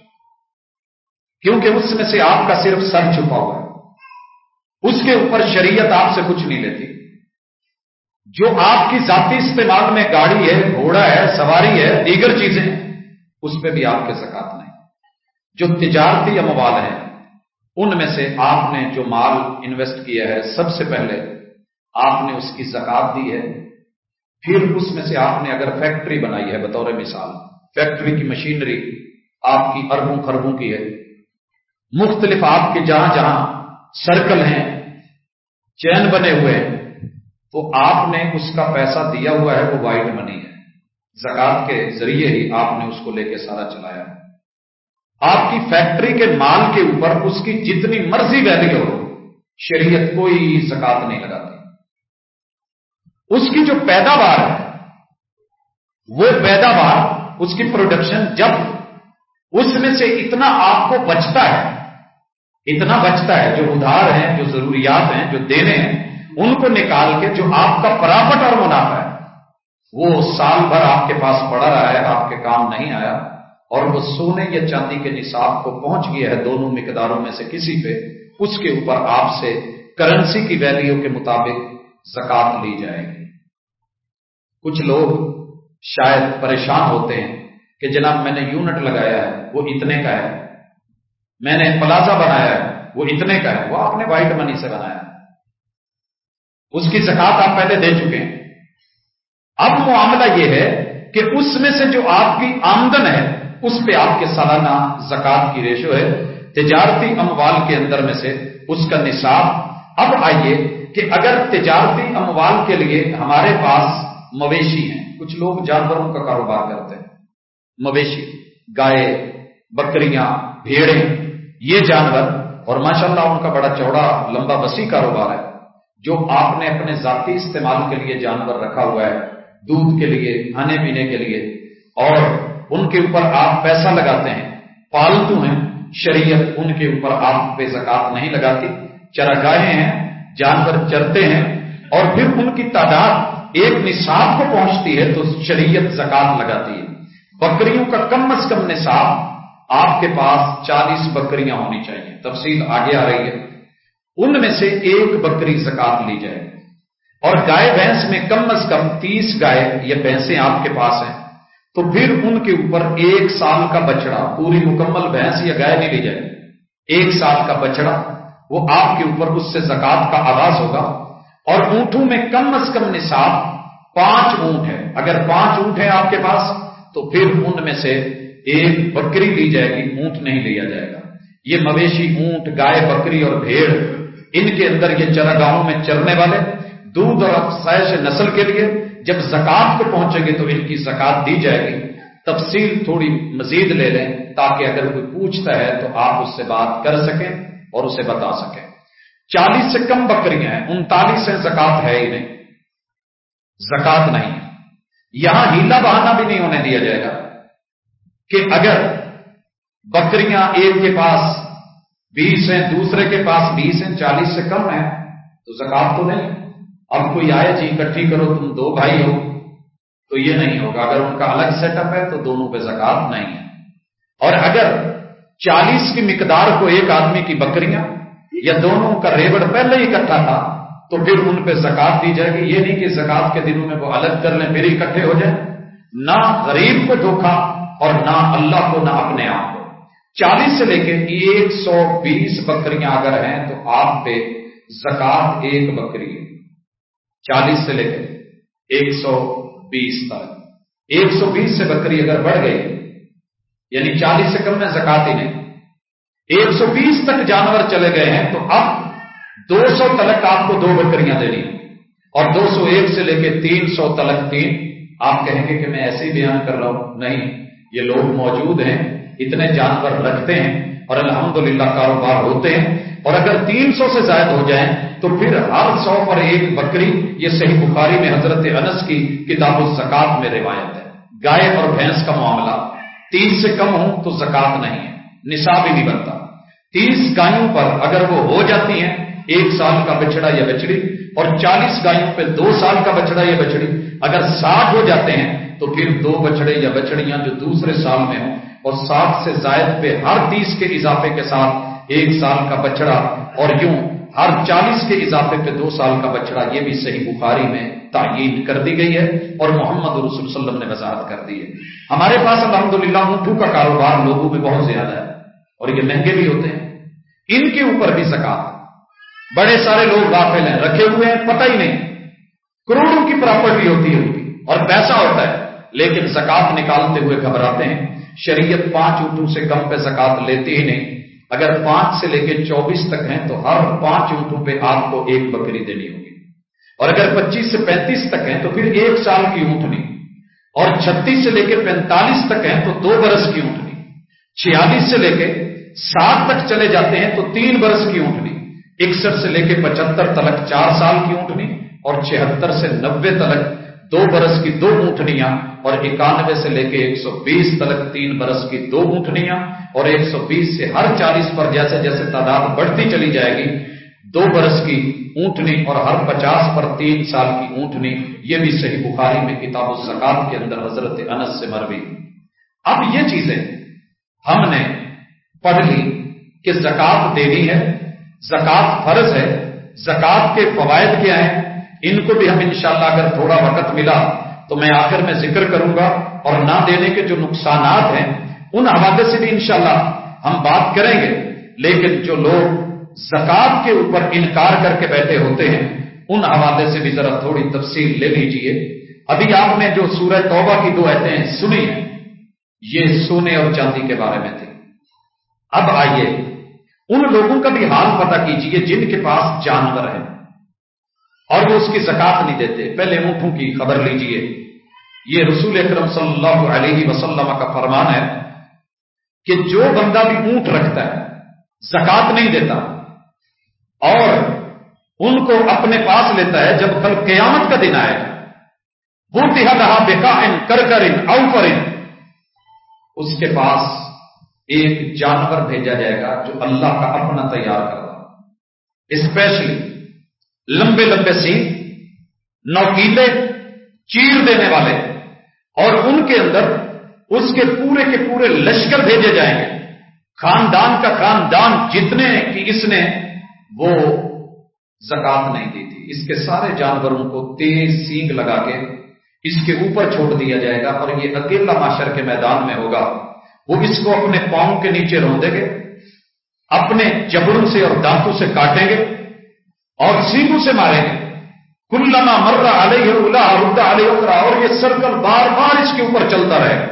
کیونکہ اس میں سے آپ کا صرف سر چھپا ہوا ہے۔ اس کے اوپر شریعت آپ سے کچھ نہیں لیتی۔ جو آپ کی ذاتی استعمال میں گاڑی ہے، گھوڑا ہے، سواری ہے، دیگر چیزیں، اس پہ بھی آپ کے زکات نہیں۔ جو تجارتی اموال ہیں، ان میں سے آپ نے جو مال انویسٹ کیا ہے، سب سے پہلے آپ نے اس کی زکات دی ہے۔ پھر اس میں سے آپ نے اگر فیکٹری بنائی ہے، بطور مثال، فیکٹری کی مشینری آپ کی اربوں خربوں کی ہے، مختلف آپ کے جہاں جہاں سرکل ہیں، چین بنے ہوئے ہیں، تو آپ نے اس کا پیسہ دیا ہوا ہے، وہ وائٹ منی ہے۔ زکات کے ذریعے ہی آپ نے اس کو لے کے سارا چلایا۔ آپ کی فیکٹری کے مال کے اوپر اس کی جتنی مرضی ویلیو ہو، شریعت کوئی زکات نہیں لگاتی۔ اس کی جو پیداوار ہے، وہ پیداوار، اس کی پروڈکشن جب اس میں سے اتنا آپ کو بچتا ہے، اتنا بچتا ہے، جو ادھار ہیں، جو ضروریات ہیں، جو دینے ہیں، ان کو نکال کے جو آپ کا پرافٹ اور منافع ہے، وہ سال بھر آپ کے پاس پڑا رہا ہے، آپ کے کام نہیں آیا، اور وہ سونے یا چاندی کے نصاب کو پہنچ گیا ہے دونوں مقداروں میں سے کسی پہ، اس کے اوپر آپ سے کرنسی کی ویلیو کے مطابق زکات لی جائے گی۔ کچھ لوگ شاید پریشان ہوتے ہیں کہ جناب میں نے یونٹ لگایا ہے، وہ اتنے کا ہے۔ میں نے پلازا بنایا ہے، وہ اتنے کا ہے۔ وہ آپ نے وائٹ منی سے بنایا۔ اس کی زکات آپ پہلے دے چکے ہیں۔ اب معاملہ یہ ہے کہ اس میں سے جو آپ کی آمدن ہے، اس پہ آپ کے سالانہ زکات کی ریشو ہے۔ تجارتی اموال کے اندر میں سے اس کا نصاب۔ اب آئیے کہ اگر تجارتی اموال کے لیے ہمارے پاس مویشی ہیں۔ کچھ لوگ جانوروں کا کاروبار کرتے ہیں۔ مویشی، گائے، بکریاں، بھیڑیں، یہ جانور اور ماشاءاللہ ان کا بڑا چوڑا، لمبا وسیع کاروبار ہے۔ جو آپ نے اپنے ذاتی استعمال کے لیے جانور رکھا ہوا ہے، دودھ کے لیے، کھانے پینے کے لیے۔ اور ان کے اوپر آپ پیسہ لگاتے ہیں۔ پالتو ہیں۔ شریعت ان کے اوپر آپ پہ زکات نہیں لگاتی۔ چراگاہیں ہیں، جانور چرتے ہیں۔ اور پھر ان کی تعداد ایک نصاب کو پہنچتی ہے تو شریعت زکات لگاتی ہے۔ بکریوں کا کم از کم نصاب آپ کے پاس چالیس بکریاں ہونی چاہیے۔ تفصیل آگے آ رہی ہے۔ ان میں سے ایک بکری زکات لی جائے۔ اور گائے بھینس میں کم از کم تیس گائے یا بھینسیں آپ کے پاس ہیں، تو پھر ان کے اوپر ایک سال کا بچڑا، پوری مکمل بھینس یا گائے نہیں لی جائے۔ ایک سال کا بچڑا، وہ آپ کے اوپر اس سے زکات کا آغاز ہوگا۔ اور اونٹوں میں کم از کم نصاب پانچ اونٹ ہے اگر پانچ اونٹ ہیں آپ کے پاس، تو پھر ان میں سے ایک بکری لی جائے گی، اونٹ نہیں لیا جائے گا۔ یہ مویشی اونٹ، گائے، بکری اور بھیڑ، ان کے اندر یہ چراگاہوں میں چرنے والے، دودھ اور افسائش نسل کے لیے جب زکات کو پہنچے گے تو ان کی زکات دی جائے گی۔ تفصیل تھوڑی مزید لے لیں تاکہ اگر کوئی پوچھتا ہے تو آپ اس سے بات کر سکیں اور اسے بتا سکیں۔ چالیس سے کم بکریاں ہیں، انتالیس سے زکات ہے ہی نہیں۔ زکات نہیں۔ یہاں ہیلا بہانا بھی نہیں ہونے دیا جائے گا کہ اگر بکریاں ایک کے پاس بیس ہیں، دوسرے کے پاس بیس ہیں، چالیس سے کم ہیں، تو زکات تو نہیں۔ اب کوئی آئے جی اکٹھی کرو، تم دو بھائی ہو، تو یہ نہیں ہوگا۔ اگر ان کا الگ سیٹ اپ ہے، تو دونوں پہ زکات نہیں ہے۔ اور اگر چالیس کی مقدار کو ایک آدمی کی بکریاں یا دونوں کا ریبڑ پہلے ہی اکٹھا تھا، تو پھر ان پہ زکات دی جائے گی۔ یہ نہیں کہ زکات کے دنوں میں وہ الگ کر لیں، پھر اکٹھے ہو جائیں۔ نہ غریب کو دھوکھا اور نہ اللہ کو، نہ اپنے آپ کو۔ چالیس سے لے کے ایک سو بیس بکریاں اگر ہیں تو آپ پہ زکات ایک بکری ہے۔ چالیس سے لے کے ایک سو بیس تک۔ ایک سو بیس سے بکری اگر بڑھ گئی یعنی چالیس سے کم میں زکات ہی نہیں۔ ایک سو بیس تک جانور چلے گئے ہیں، تو اب دو سو تلک آپ کو دو بکریاں دینی۔ اور دو سو ایک سے لے کے تین سو تلک تین۔ آپ کہیں گے کہ میں ایسے ہی بیان کر رہا ہوں۔ نہیں، یہ لوگ موجود ہیں، اتنے جانور رکھتے ہیں اور الحمدللہ کاروبار ہوتے ہیں۔ اور اگر تین سو سے زائد ہو جائیں، تو پھر ہر سو پر ایک بکری، یہ صحیح بخاری میں حضرت انس کی کتاب الزکات میں روایت ہے۔ گائے اور بھینس کا معاملہ۔ تین سے کم ہو تو زکات نہیں ہے، نصاب ہی نہیں بنتا۔ تیس گایوں پر اگر وہ ہو جاتی ہیں، ایک سال کا بچڑا یا بچڑی، اور چالیس گایوں پہ دو سال کا بچڑا یا بچڑی اگر ساٹھ ہو جاتے ہیں، تو پھر دو بچڑے یا بچڑیاں جو دوسرے سال میں ہوں، اور سات سے زائد پہ ہر تیس کے اضافے کے ساتھ ایک سال کا بچڑا، اور یوں ہر چالیس کے اضافے پہ دو سال کا بچڑا، یہ بھی صحیح بخاری میں تعین کر دی گئی ہے، اور محمد رسول صلی اللہ علیہ وسلم نے وضاحت کر دی ہے۔ ہمارے پاس الحمد للہ اونٹوں کا کاروبار لوگوں میں بہت زیادہ ہے، اور یہ مہنگے بھی ہوتے ہیں۔ ان کے اوپر بھی زکات بڑے سارے لوگ غافل ہیں، رکھے ہوئے ہیں، پتہ ہی نہیں۔ کروڑوں کی پراپرٹی ہوتی ہے اور پیسہ ہوتا ہے۔ لیکن زکات نکالتے ہوئے گھبراتے ہیں۔ شریعت پانچ اونٹوں سے کم پہ زکات لیتی ہی نہیں۔ اگر پانچ سے لے کے چوبیس تک ہیں، تو ہر پانچ اونٹوں پہ آپ کو ایک بکری دینی ہوگی۔ اور اگر پچیس سے پینتیس تک ہیں، تو پھر ایک سال کی اونٹنی اور چھتیس سے لے کے پینتالیس تک ہیں، تو دو برس کی اونٹنی چھیالیس سے لے کے سات تک چلے جاتے ہیں تو تین برس کی اونٹنی، اکسٹھ سے لے کے پچہتر تلک چار سال کی اونٹنی اور چھہتر سے نبے تلک دو برس کی دو اونٹنیاں اور اکانوے سے لے کے ایک سو بیس تلک تین برس کی دو اونٹنیاں اور ایک سو بیس سے ہر چالیس پر جیسے جیسے تعداد بڑھتی چلی جائے گی، دو برس کی اونٹنی اور ہر پچاس پر تین سال کی اونٹنی، یہ بھی صحیح بخاری میں کتاب الزکات کے اندر حضرت انس سے مروی۔ اب یہ چیزیں ہم نے پڑھ لی کہ زکات دینی ہے، زکات فرض ہے، زکات کے فوائد کیا ہیں؟ ان کو بھی ہم انشاءاللہ اگر تھوڑا وقت ملا تو میں آخر میں ذکر کروں گا اور نہ دینے کے جو نقصانات ہیں، ان حوالے سے بھی انشاءاللہ ہم بات کریں گے۔ لیکن جو لوگ زکات کے اوپر انکار کر کے بیٹھے ہوتے ہیں، ان حوالے سے بھی ذرا تھوڑی تفصیل لے لیجیے۔ ابھی آپ نے جو سورہ توبہ کی دو ایتیں سنی ہیں، یہ سونے اور چاندی کے بارے میں تھی۔ اب آئیے ان لوگوں کا بھی حال پتہ کیجیے جن کے پاس جانور ہیں۔ اور وہ اس کی زکات نہیں دیتے۔ پہلے اونٹوں کی خبر لیجیے۔ یہ رسول اکرم صلی اللہ علیہ وسلم کا فرمان ہے کہ جو بندہ بھی اونٹ رکھتا ہے، زکات نہیں دیتا، اور ان کو اپنے پاس لیتا ہے جب کل قیامت کا دن آئے، وہ تہا رہا بےکا ان کر کر ان ان، اس کے پاس ایک جانور بھیجا جائے گا جو اللہ کا اپنا تیار کر رہا اسپیشلی لمبے لمبے سینگ نوکیلے، چیر دینے والے۔ اور ان کے اندر اس کے پورے کے پورے لشکر بھیجے جائیں گے۔ خاندان کا خاندان جتنے کہ اس نے، وہ زکات نہیں دی تھی۔ اس کے سارے جانوروں کو تیز سینگ لگا کے اس کے اوپر چھوڑ دیا جائے گا اور یہ اکیلا معاشر کے میدان میں ہوگا۔ وہ اس کو اپنے پاؤں کے نیچے روندیں گے، اپنے جبڑوں سے اور دانتوں سے کاٹیں گے اور سینگوں سے ماریں گے۔ کلما مرا علیہ اللہ علیہ اور یہ سرکل بار بار اس کے اوپر چلتا رہے۔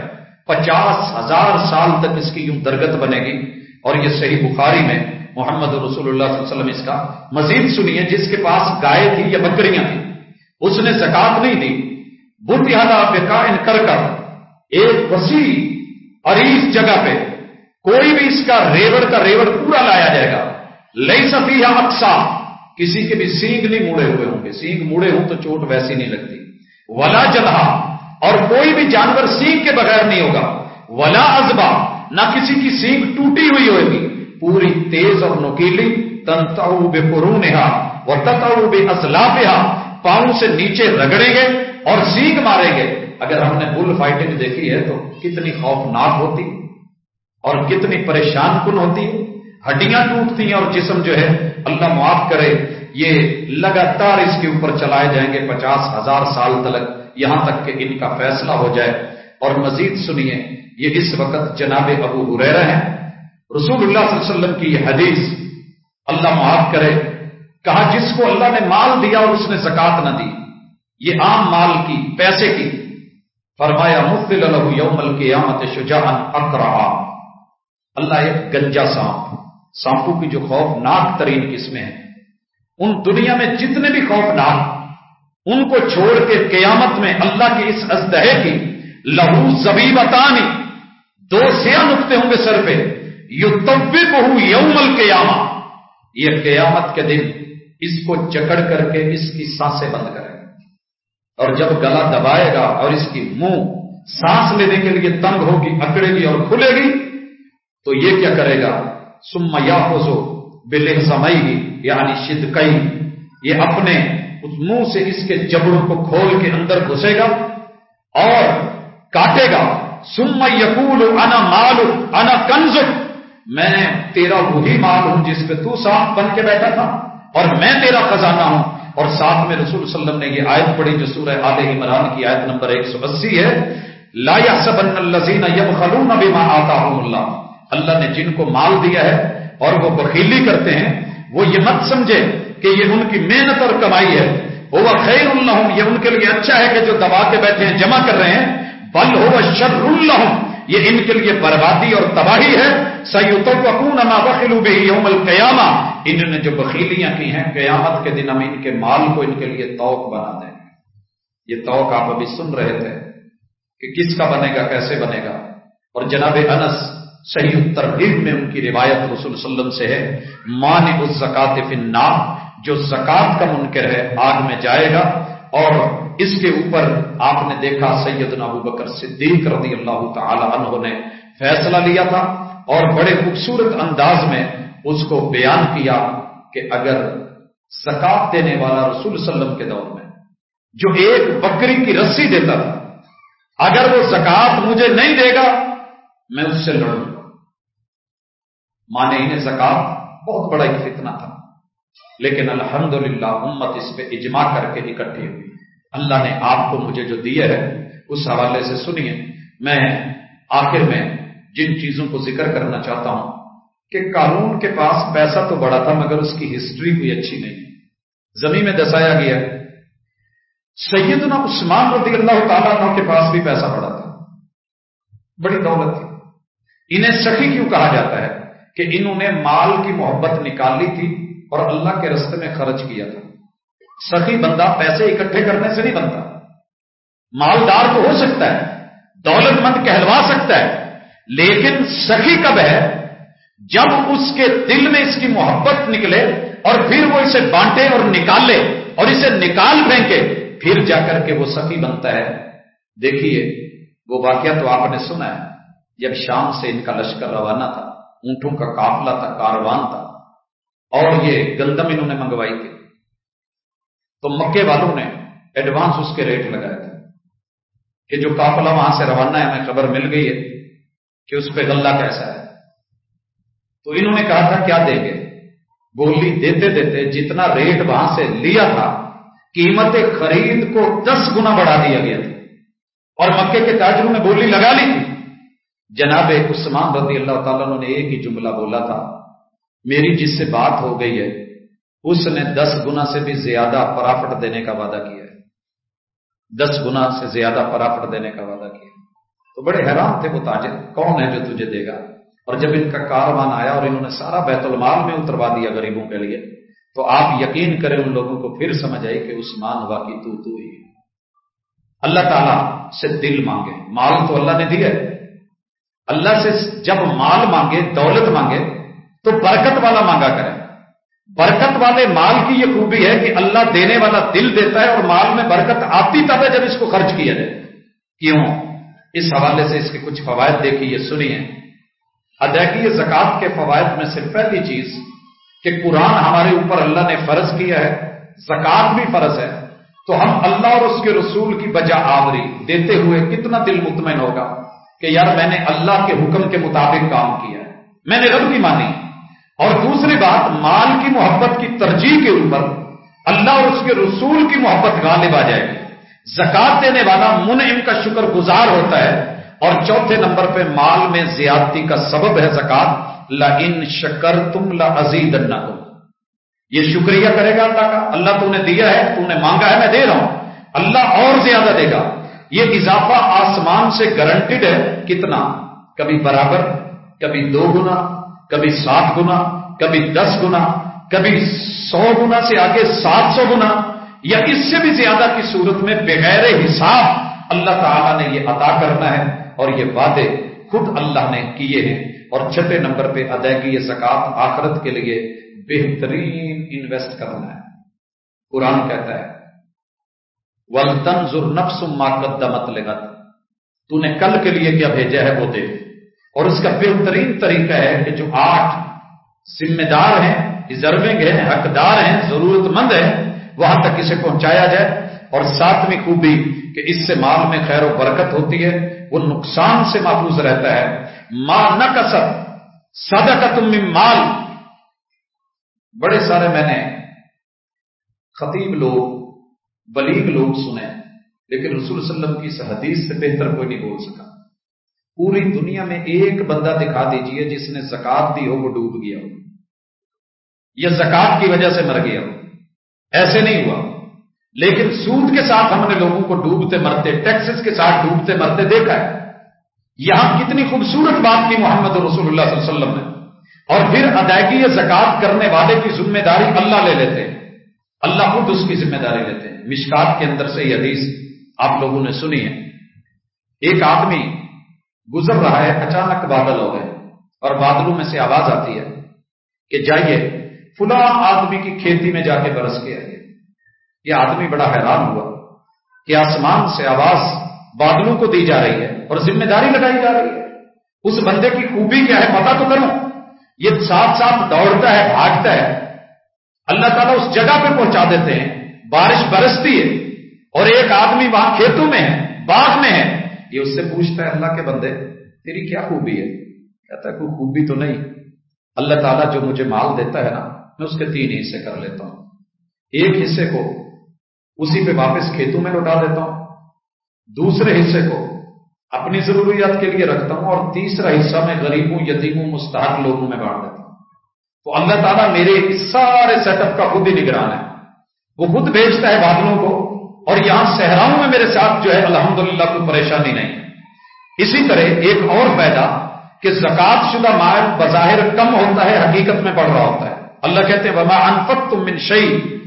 پچاس ہزار سال تک اس کی یوں درگت بنے گی۔ اور یہ صحیح بخاری میں محمد رسول اللہ صلی اللہ علیہ وسلم اس کا مزید سنیے، جس کے پاس گائے تھی یا بکریاں تھیں۔ اس نے زکات نہیں دی۔ بتیادہ بےکائن کر کر ایک وسیع اور اس جگہ پہ کوئی بھی اس کا ریوڑ کا ریوڑ پورا لایا جائے گا۔ لئی سفی اکسا کسی کے بھی سینگ نہیں مڑے ہوئے ہوں گے۔ سینگ مڑے ہوں تو چوٹ ویسی نہیں لگتی۔ ولا جلہا اور کوئی بھی جانور سینگ کے بغیر نہیں ہوگا۔ ولا ازبا نہ کسی کی سینگ ٹوٹی ہوئی ہوگی۔ پوری تیز اور نکیلی۔ تنتا بے قرون وہ تتا بے اسلاب پاؤں سے نیچے رگڑیں گے اور سینگ ماریں گے۔ اگر ہم نے بل فائٹنگ دیکھی ہے تو کتنی خوفناک ہوتی اور کتنی پریشان کن ہوتی ہے۔ ہڈیاں ٹوٹتی ہیں اور جسم جو ہے، اللہ معاف کرے، یہ لگاتار اس کے اوپر چلائے جائیں گے پچاس ہزار سال تلک۔ یہاں تک کہ ان کا فیصلہ ہو جائے۔ اور مزید سنیے، یہ اس وقت جناب ابو حریرہ ہیں۔ رسول اللہ صلی اللہ علیہ وسلم کی یہ حدیث، اللہ معاف کرے۔ کہا، جس کو اللہ نے مال دیا اور اس نے زکات نہ دی، یہ عام مال کی، پیسے کی۔ فرمایا مفل الح یوم القیامت شجاعن اکرا اللہ ایک گنجا سانپ، سانپوں کی جو خوفناک ترین قسمیں ہیں۔ ان دنیا میں جتنے بھی خوفناک، ان کو چھوڑ کے قیامت میں اللہ کی اس ازدہے کی، لہو زبی بتانی دو سیا نقطے ہوں گے سر پہ۔ یو تبی کو ہوں یومل قیامہ یہ قیامت کے دن اس کو جکڑ کر کے اس کی سانسیں بند کرے اور جب گلا دبائے گا اور اس کی منہ سانس لینے کے لیے تنگ ہوگی، اکڑے گی اور کھلے گی، تو یہ کیا کرے گا؟ سم یا ہوزو بل سمئی گی یعنی شدکئی یہ اپنے اس منہ سے اس کے جبڑوں کو کھول کے اندر گھسے گا اور کاٹے گا۔ سم یقول، انا مال انا کنز۔ میں تیرا وہی مال ہوں جس پہ تو صاف بن کے بیٹھا تھا اور میں تیرا خزانہ ہوں۔ اور ساتھ میں رسول صلی اللہ علیہ وسلم نے یہ آیت پڑھی جو سورہ آل عمران کی آیت نمبر ایک سو اسی ہے، لا يحسبن الذين يبخلون بما آتاهم الله اللہ نے جن کو مال دیا ہے اور وہ بخیلی کرتے ہیں، وہ یہ مت سمجھے کہ یہ ان کی محنت اور کمائی ہے۔ وہ خیر اللہ یہ ان کے لیے اچھا ہے کہ جو دبا کے بیٹھے ہیں، جمع کر رہے ہیں۔ بل ہو شر اللہ یہ ان کے لیے بربادی اور تباہی ہے۔ سیدوں کو کون اما بخلو بے یوم القیامہ انہوں نے جو بخیلیاں کی ہیں، قیامت کے دن ہم ان کے مال کو ان کے لیے توق بنا دیں یہ توق آپ ابھی سن رہے تھے کہ کس کا بنے گا، کیسے بنے گا۔ اور جناب انس صحیح ترغیب میں ان کی روایت رسول صلی اللہ علیہ وسلم سے ہے مان اس زکات فنا جو زکات کا منکر ہے آگ میں جائے گا۔ اور اس کے اوپر آپ نے دیکھا سید ابو بکر صدیق رضی اللہ تعالی عنہ نے فیصلہ لیا تھا۔ اور بڑے خوبصورت انداز میں اس کو بیان کیا کہ اگر زکات دینے والا رسول وسلم کے دور میں جو ایک بکری کی رسی دیتا تھا، اگر وہ زکات مجھے نہیں دے گا، میں اس سے لڑوں گا۔ مانے انہیں زکات بہت بڑا ایک فتنہ تھا۔ لیکن الحمدللہ امت اس پہ اجماع کر کے اکٹھی ہوئی۔ اللہ نے آپ کو مجھے جو دیا ہے، اس حوالے سے سنیے۔ میں آخر میں جن چیزوں کو ذکر کرنا چاہتا ہوں کہ قانون کے پاس پیسہ تو بڑا تھا مگر اس کی ہسٹری کوئی اچھی نہیں۔ زمین میں دسایا گیا۔ سیدنا عثمان رضی اللہ تعالیٰ عنہ کے پاس بھی پیسہ بڑا تھا۔ بڑی دولت تھی۔ انہیں سخی کیوں کہا جاتا ہے کہ انہوں نے مال کی محبت نکالی تھی اور اللہ کے رستے میں خرچ کیا تھا۔ سخی بندہ پیسے اکٹھے کرنے سے نہیں بنتا۔ مالدار تو ہو سکتا ہے دولت مند کہلوا سکتا ہے، لیکن سخی کب ہے؟ جب اس کے دل میں اس کی محبت نکلے اور پھر وہ اسے بانٹے اور نکالے اور اسے نکال پھینکے، پھر جا کر کے وہ سخی بنتا ہے۔ دیکھیے، وہ واقعہ تو آپ نے سنا ہے، جب شام سے ان کا لشکر روانہ تھا، اونٹوں کا قافلہ تھا، کاروان تھا، اور یہ گندم انہوں نے منگوائی تھی۔ تو مکے والوں نے ایڈوانس اس کے ریٹ لگائے تھے کہ جو قافلہ وہاں سے روانہ ہے، ہمیں خبر مل گئی ہے کہ اس پہ غلہ کیسا ہے۔ تو انہوں نے کہا تھا، کیا دیں گے؟ بولی دیتے دیتے جتنا ریٹ وہاں سے لیا تھا قیمت خرید کو دس گنا بڑھا دیا گیا تھا۔ اور مکے کے تاجروں نے بولی لگا لی تھی۔ جناب عثمان رضی اللہ تعالیٰ نے ایک ہی جملہ بولا تھا، میری جس سے بات ہو گئی ہے، اس نے دس گنا سے بھی زیادہ پرافٹ دینے کا وعدہ کیا ہے۔ دس گنا سے زیادہ پرافٹ دینے کا وعدہ کیا تو بڑے حیران تھے وہ تاجر، کون ہے جو تجھے دے گا؟ اور جب ان کا کاروان آیا اور انہوں نے سارا بیت المال میں اتروا دیا غریبوں کے لیے، تو آپ یقین کریں ان لوگوں کو پھر سمجھ آئی کہ عثمان واقعی تو تو ہی اللہ تعالیٰ سے دل مانگے۔ مال تو اللہ نے دیا اللہ سے جب مال مانگے، دولت مانگے، تو برکت والا مانگا کرے برکت والے مال کی یہ خوبی ہے کہ اللہ دینے والا دل دیتا ہے اور مال میں برکت آتی تب ہے جب اس کو خرچ کیا جائے۔ کیوں؟ اس حوالے سے اس کے کچھ فوائد دیکھیے سنیے۔ ادائیگی زکات کے فوائد میں سے پہلی چیز کہ قرآن ہمارے اوپر اللہ نے فرض کیا ہے زکات بھی فرض ہے، تو ہم اللہ اور اس کے رسول کی بجا آوری دیتے ہوئے کتنا دل مطمئن ہوگا کہ یار میں نے اللہ کے حکم کے مطابق کام کیا ہے۔ میں نے رب بھی مانی۔ اور دوسری بات، مال کی محبت کی ترجیح کے اوپر اللہ اور اس کے رسول کی محبت غالب آ جائے گی۔ زکات دینے والا منعم کا شکر گزار ہوتا ہے اور چوتھے نمبر پہ مال میں زیادتی کا سبب ہے زکات لا ان شکر تم لا عزیز یہ شکریہ کرے گا اللہ کا۔ اللہ تو نے دیا ہے، تو نے مانگا ہے، میں دے رہا ہوں۔ اللہ اور زیادہ دے گا۔ یہ اضافہ آسمان سے گارنٹیڈ ہے۔ کتنا؟ کبھی برابر، کبھی دو گنا، کبھی سات گنا، کبھی دس گنا، کبھی سو گنا سے آگے سات سو گنا، یا اس سے بھی زیادہ کی صورت میں بغیر حساب اللہ تعالیٰ نے یہ عطا کرنا ہے۔ اور یہ وعدے خود اللہ نے کیے ہیں اور چھٹے نمبر پہ ادائیگی یہ زکات آخرت کے لیے بہترین انویسٹ کرنا ہے۔ قرآن کہتا ہے ول نفس قدمت لگت تو نے کل کے لیے کیا بھیجا ہے وہ دے۔ اور اس کا بہترین طریقہ ہے کہ جو آٹھ ذمہ دار ہیں ریزرونگ ہیں، حقدار ہیں ضرورت مند ہیں، وہاں تک اسے پہنچایا جائے۔ اور ساتویں خوبی کہ اس سے مال میں خیر و برکت ہوتی ہے، وہ نقصان سے محفوظ رہتا ہے۔ ماں نہ کسب سدا کا تم مال۔ بڑے سارے میں نے خطیب لوگ، بلیغ لوگ سنے، لیکن رسول صلی اللہ علیہ وسلم کی اس حدیث سے بہتر کوئی نہیں بول سکا۔ پوری دنیا میں ایک بندہ دکھا دیجیے جس نے زکات دی ہو، وہ ڈوب گیا ہو۔ یا زکات کی وجہ سے مر گیا ہو۔ ایسے نہیں ہوا۔ لیکن سود کے ساتھ ہم نے لوگوں کو ڈوبتے مرتے، ٹیکسز کے ساتھ ڈوبتے مرتے دیکھا ہے۔ یہاں کتنی خوبصورت بات کی محمد رسول اللہ صلی اللہ علیہ وسلم نے۔ اور پھر ادائیگی زکات کرنے والے کی ذمہ داری اللہ لے لیتے ہیں۔ اللہ خود اس کی ذمہ داری لیتے ہیں۔ مشکات کے اندر سے یہ حدیث آپ لوگوں نے سنی ہے۔ ایک آدمی گزر رہا ہے، اچانک بادل ہو گئے اور بادلوں میں سے آواز آتی ہے کہ جائیے، فلاں آدمی کی کھیتی میں جا کے برس کے آئیے۔ یہ آدمی بڑا حیران ہوا کہ آسمان سے آواز بادلوں کو دی جا رہی ہے اور ذمہ داری لگائی جا رہی ہے۔ اس بندے کی خوبی کیا ہے پتا تو کروں یہ ساتھ ساتھ دوڑتا ہے، بھاگتا ہے۔ اللہ تعالیٰ اس جگہ پہ پہنچا دیتے ہیں۔ بارش برستی ہے اور ایک آدمی وہاں کھیتوں میں ہے، باغ میں ہے۔ یہ اس سے پوچھتا ہے، اللہ کے بندے، تیری کیا خوبی ہے؟ کہتا ہے، کوئی خوبی تو نہیں۔ اللہ تعالیٰ جو مجھے مال دیتا ہے نا، میں اس کے تین حصے کر لیتا ہوں۔ ایک حصے کو اسی پہ واپس کھیتوں میں لوٹا دیتا ہوں۔ دوسرے حصے کو اپنی ضروریات کے لیے رکھتا ہوں اور تیسرا حصہ میں غریبوں، یتیموں، مستحق لوگوں میں بانٹ دیتا ہوں۔ تو اللہ تعالیٰ میرے سارے سیٹ اپ کا خود ہی نگران ہے۔ وہ خود بیچتا ہے بادلوں کو اور یہاں صحراؤں میں میرے ساتھ جو ہے، الحمدللہ، کوئی پریشانی نہیں۔ اسی طرح ایک اور پیدا کہ زکات شدہ مال بظاہر کم ہوتا ہے، حقیقت میں بڑھ رہا ہوتا ہے۔ اللہ کہتے ہیں، وما انفق تم من شعی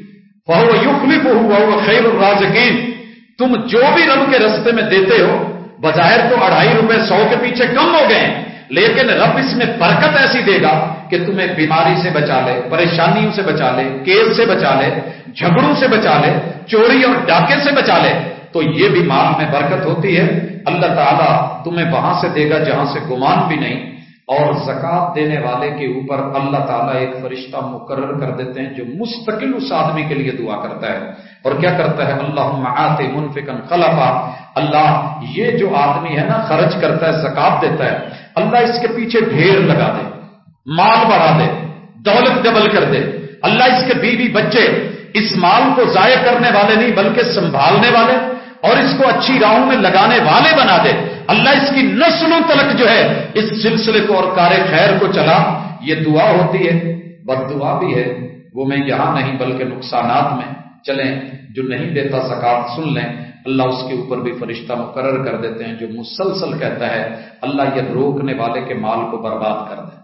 وہ یخلف ہوا خیر الرازقین۔ تم جو بھی رب کے رستے میں دیتے ہو، بظاہر تو اڑھائی روپے سو کے پیچھے کم ہو گئے لیکن رب اس میں برکت ایسی دے گا کہ تمہیں بیماری سے بچا لے، پریشانیوں سے بچا لے، کیس سے بچا لے، جھگڑوں سے بچا لے، چوری اور ڈاکے سے بچا لے۔ تو یہ بھی مال میں برکت ہوتی ہے۔ اللہ تعالیٰ تمہیں وہاں سے دے گا جہاں سے گمان بھی نہیں۔ اور زکات دینے والے کے اوپر اللہ تعالیٰ ایک فرشتہ مقرر کر دیتے ہیں جو مستقل اس آدمی کے لیے دعا کرتا ہے۔ اور کیا کرتا ہے؟ اللہ آتے منفقن خلفا۔ اللہ یہ جو آدمی ہے نا خرچ کرتا ہے، زکات دیتا ہے، اللہ اس کے پیچھے ڈھیر لگا دے، مال بڑھا دے، دولت ڈبل کر دے۔ اللہ اس کے بیوی بچے اس مال کو ضائع کرنے والے نہیں، بلکہ سنبھالنے والے اور اس کو اچھی راہوں میں لگانے والے بنا دے۔ اللہ اس کی نسلوں تلک جو ہے، اس سلسلے کو اور کار خیر کو چلا، یہ دعا ہوتی ہے بد دعا بھی ہے۔ وہ میں یہاں نہیں، بلکہ نقصانات میں چلیں، جو نہیں دیتا سکات سن لیں۔ اللہ اس کے اوپر بھی فرشتہ مقرر کر دیتے ہیں، جو مسلسل کہتا ہے، اللہ یہ روکنے والے کے مال کو برباد کر دے۔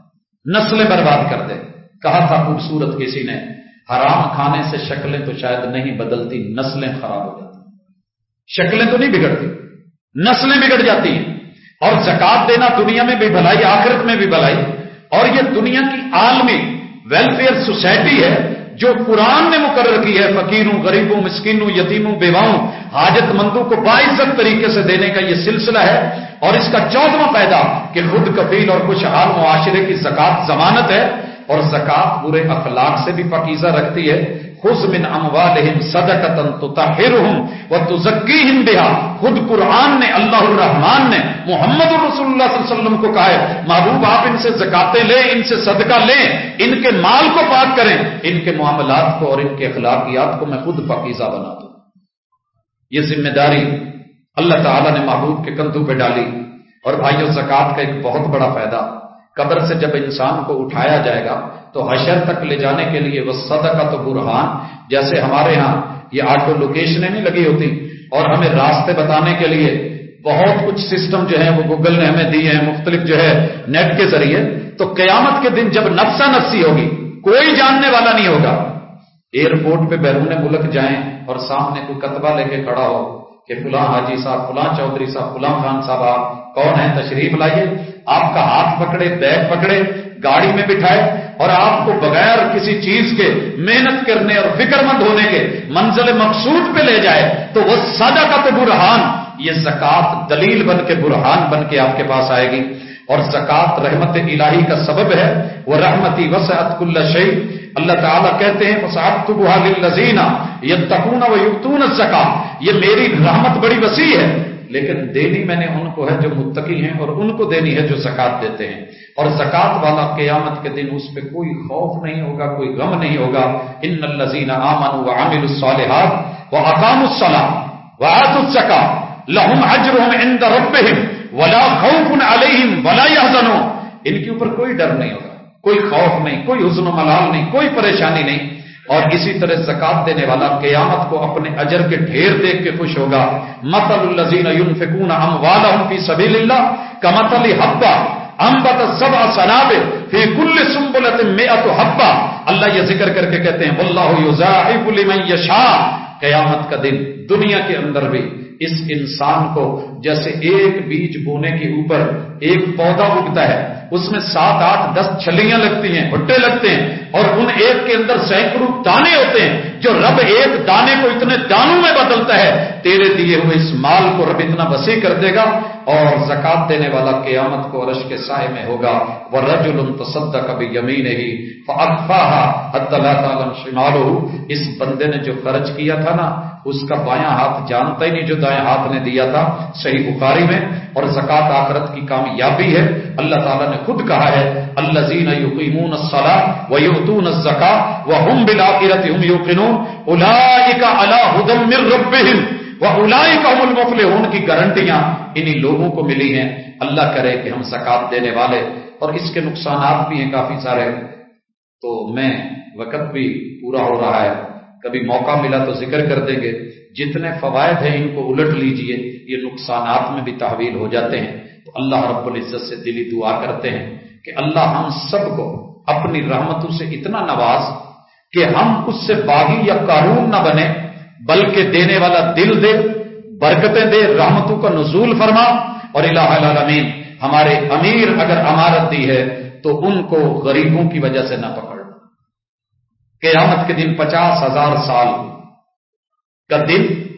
نسلیں برباد کر دے۔ کہا تھا خوبصورت کسی نے، حرام کھانے سے شکلیں تو شاید نہیں بدلتی، نسلیں خراب ہو جاتی۔ شکلیں تو نہیں بگڑتی۔ نسلیں بگڑ جاتی ہیں۔ اور زکات دینا دنیا میں بھی بھلائی، آخرت میں بھی بھلائی۔ اور یہ دنیا کی عالمی ویلفیئر سوسائٹی ہے جو قرآن نے مقرر کی ہے۔ فقیروں، غریبوں، مسکینوں، یتیموں، بیواؤں حاجت مندوں کو باعزت طریقے سے دینے کا یہ سلسلہ ہے۔ اور اس کا چودواں پیدا کہ خود کفیل اور خوشحال معاشرے کی زکات ضمانت ہے۔ اور زکات برے اخلاق سے بھی پاکیزہ رکھتی ہے۔ خز من اموالہم صدقتا تطہرہم وتزکیہم بها خود قرآن نے اللہ الرحمن نے محمد رسول اللہ صلی اللہ علیہ وسلم کو کہا ہے، محبوب، آپ ان سے زکاتے لیں، ان سے صدقہ لیں، ان کے مال کو پاک کریں۔ ان کے معاملات کو اور ان کے اخلاقیات کو میں خود پاکیزہ بنا دوں۔ یہ ذمہ داری اللہ تعالی نے محبوب کے کندھوں پہ ڈالی۔ اور بھائیو زکات کا ایک بہت بڑا فائدہ قبر سے جب انسان کو اٹھایا جائے گا تو حشر تک لے جانے کے لیے وہ صدقہ تو برہان، جیسے ہمارے ہاں یہ آٹو لوکیشنیں نہیں لگی ہوتی، اور ہمیں راستے بتانے کے لیے بہت کچھ سسٹم جو ہے وہ گوگل نے ہمیں دیے ہیں مختلف جو ہے نیٹ کے ذریعے۔ تو قیامت کے دن جب نفسا نفسی ہوگی، کوئی جاننے والا نہیں ہوگا۔ ایئرپورٹ پہ بیرون ملک جائیں اور سامنے کوئی کتبہ لے کے کھڑا ہو کہ فلاں حاجی صاحب، فلاں چودھری صاحب، فلاں خان صاحب، آپ کون ہیں؟ تشریف لائیے۔ آپ کا ہاتھ پکڑے بیگ پکڑے، گاڑی میں بٹھائے اور آپ کو بغیر کسی چیز کے محنت کرنے اور فکر مند ہونے کے منزل مقصود پہ لے جائے تو وہ سادہ کا تو برہان، یہ زکات دلیل بن کے برہان بن کے آپ کے پاس آئے گی اور زکات رحمت الہی کا سبب ہے، وہ رحمتی وسعت کل شعیب اللہ تعالیٰ کہتے ہیں وسعت یہ تکون و یقتون زکا یہ میری رحمت بڑی وسیع ہے۔ لیکن دینی میں نے ان کو ہے جو متقی ہیں اور ان کو دینی ہے جو زکات دیتے ہیں۔ اور زکات والا قیامت کے دن اس پہ کوئی خوف نہیں ہوگا، کوئی غم نہیں ہوگا۔ ان الزین امن و عامل الصالحات و اقام الصلاح و آت الزکا لہم اجرہم عند ولا خوف علیہم ولا یحزنون ان کے اوپر کوئی ڈر نہیں ہوگا، کوئی خوف نہیں، کوئی حزن و ملال نہیں، کوئی پریشانی نہیں۔ اور اسی طرح زکات دینے والا قیامت کو اپنے اجر کے ڈھیر دیکھ کے خوش ہوگا۔ متل الزین ينفقون اموالهم في سبيل الله كمثل حبہ انبت سبع سنابل في كل سنبلة مئة حبہ اللہ یہ ذکر کر کے کہتے ہیں، والله يضاعف لمن يشاء۔ قیامت کا دن دنیا کے اندر بھی اس انسان کو جیسے ایک بیج بونے کے اوپر ایک پودا اگتا ہے، اس میں سات آٹھ دس چھلیاں لگتی ہیں، بھٹے لگتے ہیں اور ان ایک کے اندر سینکڑوں دانے ہوتے ہیں جو رب ایک دانے کو اتنے دانوں میں بدلتا ہے۔ تیرے دیے ہوئے اس مال کو رب اتنا وسیع کر دے گا اور زکات دینے والا قیامت کو عرش کے سائے میں ہوگا۔ وہ رج التصد کبھی یمین ہی شمال اس بندے نے جو خرچ کیا تھا نا اس کا بایاں ہاتھ جانتا ہی نہیں جو دائیں ہاتھ نے دیا تھا، صحیح بخاری میں، اور زکات آخرت کی کامیابی ہے۔ اللہ تعالیٰ نے خود کہا ہے اللہ زین یقین و یوتون زکا و ہم بلاقرت ہم یوقنون کا اللہ رب وہ الائی کا المفل ہون کی گارنٹیاں انہی لوگوں کو ملی ہیں۔ اللہ کرے کہ ہم زکات دینے والے۔ اور اس کے نقصانات بھی ہیں، کافی سارے۔ تو میں وقت بھی پورا ہو رہا ہے۔ کبھی موقع ملا تو ذکر کر دیں گے، جتنے فوائد ہیں ان کو الٹ لیجیے، یہ نقصانات میں بھی تحویل ہو جاتے ہیں۔ تو اللہ رب العزت سے دلی دعا کرتے ہیں کہ اللہ ہم سب کو اپنی رحمتوں سے اتنا نواز کہ ہم اس سے باغی یا قانون نہ بنے، بلکہ دینے والا دل دے، برکتیں دے، رحمتوں کا نزول فرما۔ اور الہ العالمین، ہمارے امیر اگر امارت دی ہے تو ان کو غریبوں کی وجہ سے نہ پکڑ۔ قیامت کے دن پچاس ہزار سال کا دن۔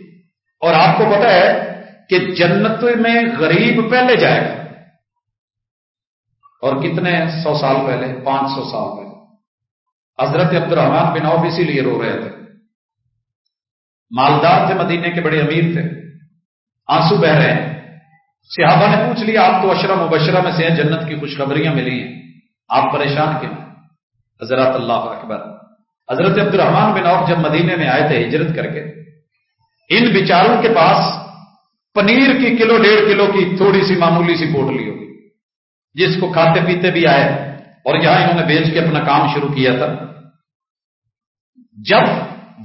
اور آپ کو پتا ہے کہ جنت میں غریب پہلے جائے گا۔ اور کتنے سو سال پہلے؟ پانچ سو سال پہلے۔ حضرت عبد الرحمان بن عوف اسی لیے رو رہے تھے۔ مالدار تھے، مدینے کے بڑے امیر تھے۔ آنسو بہ رہے ہیں۔ صحابہ نے پوچھ لیا، آپ تو اشرم مبشرہ میں سے ہیں، جنت کی خوشخبریاں ملی ہیں۔ آپ پریشان کیوں؟ حضرت اللہ اکبر۔ حضرت عبد الرحمان بن عوف جب مدینے میں آئے تھے ہجرت کر کے، ان بیچاروں کے پاس پنیر کی کلو، ڈیڑھ کلو کی تھوڑی سی معمولی سی پوٹلی ہوگی، جس کو کھاتے پیتے بھی آئے اور یہاں انہوں نے بیچ کے اپنا کام شروع کیا تھا۔ جب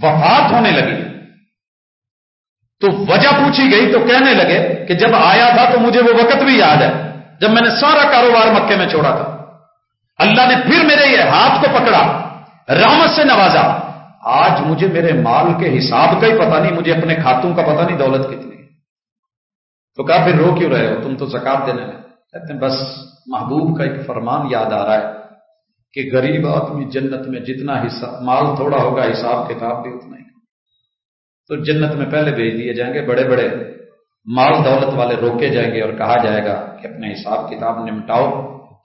وفات ہونے لگی، تو وجہ پوچھی گئی، تو کہنے لگے کہ جب آیا تھا تو مجھے وہ وقت بھی یاد ہے، جب میں نے سارا کاروبار مکے میں چھوڑا تھا۔ اللہ نے پھر میرے یہ ہاتھ کو پکڑا۔ رحمت سے نوازا۔ آج مجھے میرے مال کے حساب کا ہی پتا نہیں، مجھے اپنے کھاتوں کا پتا نہیں دولت کتنی تو کہا، پھر رو کیوں رہے ہو؟ تم تو زکات دینے میں کہتے ہیں، بس محبوب کا ایک فرمان یاد آ رہا ہے کہ غریب آدمی جنت میں جتنا حصہ مال تھوڑا ہوگا، حساب کتاب بھی اتنا ہی۔ تو جنت میں پہلے بھیج دیے جائیں گے، بڑے بڑے مال دولت والے روکے جائیں گے اور کہا جائے گا کہ اپنے حساب کتاب نمٹاؤ۔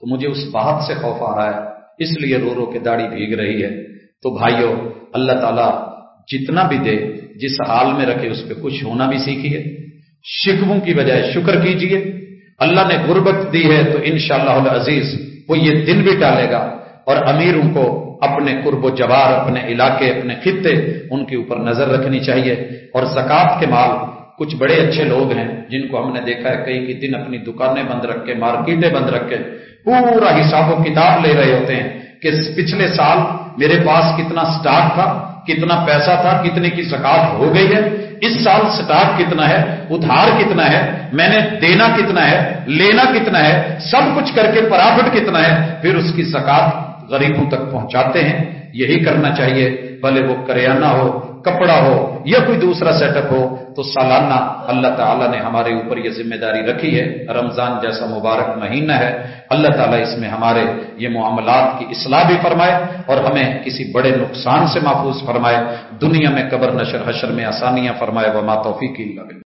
تو مجھے اس بات سے خوف آ رہا ہے۔ اس لیے رو رو کے داڑھی بھیگ رہی ہے۔ تو بھائیو، اللہ تعالیٰ جتنا بھی دے، جس حال میں رکھے، اس پہ کچھ ہونا بھی سیکھیے۔ شکووں کی بجائے شکر کیجیے۔ اللہ نے غربت دی ہے تو انشاءاللہ شاء وہ یہ دن بھی ٹالے گا۔ اور امیروں کو اپنے قرب و جوار، اپنے علاقے، اپنے خطے، ان کے اوپر نظر رکھنی چاہیے۔ اور زکات کے مال، کچھ بڑے اچھے لوگ ہیں جن کو ہم نے دیکھا ہے، کئی کی دن اپنی دکانیں بند رکھ کے، مارکیٹیں بند رکھ کے پورا حساب و کتاب لے رہے ہوتے ہیں کہ پچھلے سال میرے پاس کتنا سٹاک تھا، کتنا پیسہ تھا، کتنے کی زکات ہو گئی ہے، اس سال سٹاک کتنا ہے، ادھار کتنا ہے، میں نے دینا کتنا ہے، لینا کتنا ہے، سب کچھ کر کے پرافٹ کتنا ہے، پھر اس کی زکات غریبوں تک پہنچاتے ہیں، یہی کرنا چاہیے، بھلے وہ کریانہ ہو کپڑا ہو یا کوئی دوسرا سیٹ اپ ہو، تو سالانہ اللہ تعالیٰ نے ہمارے اوپر یہ ذمہ داری رکھی ہے۔ رمضان جیسا مبارک مہینہ ہے، اللہ تعالیٰ اس میں ہمارے یہ معاملات کی اصلاح بھی فرمائے اور ہمیں کسی بڑے نقصان سے محفوظ فرمائے۔ دنیا میں قبر نشر حشر میں آسانیاں فرمائے۔ وما توفیق اللہ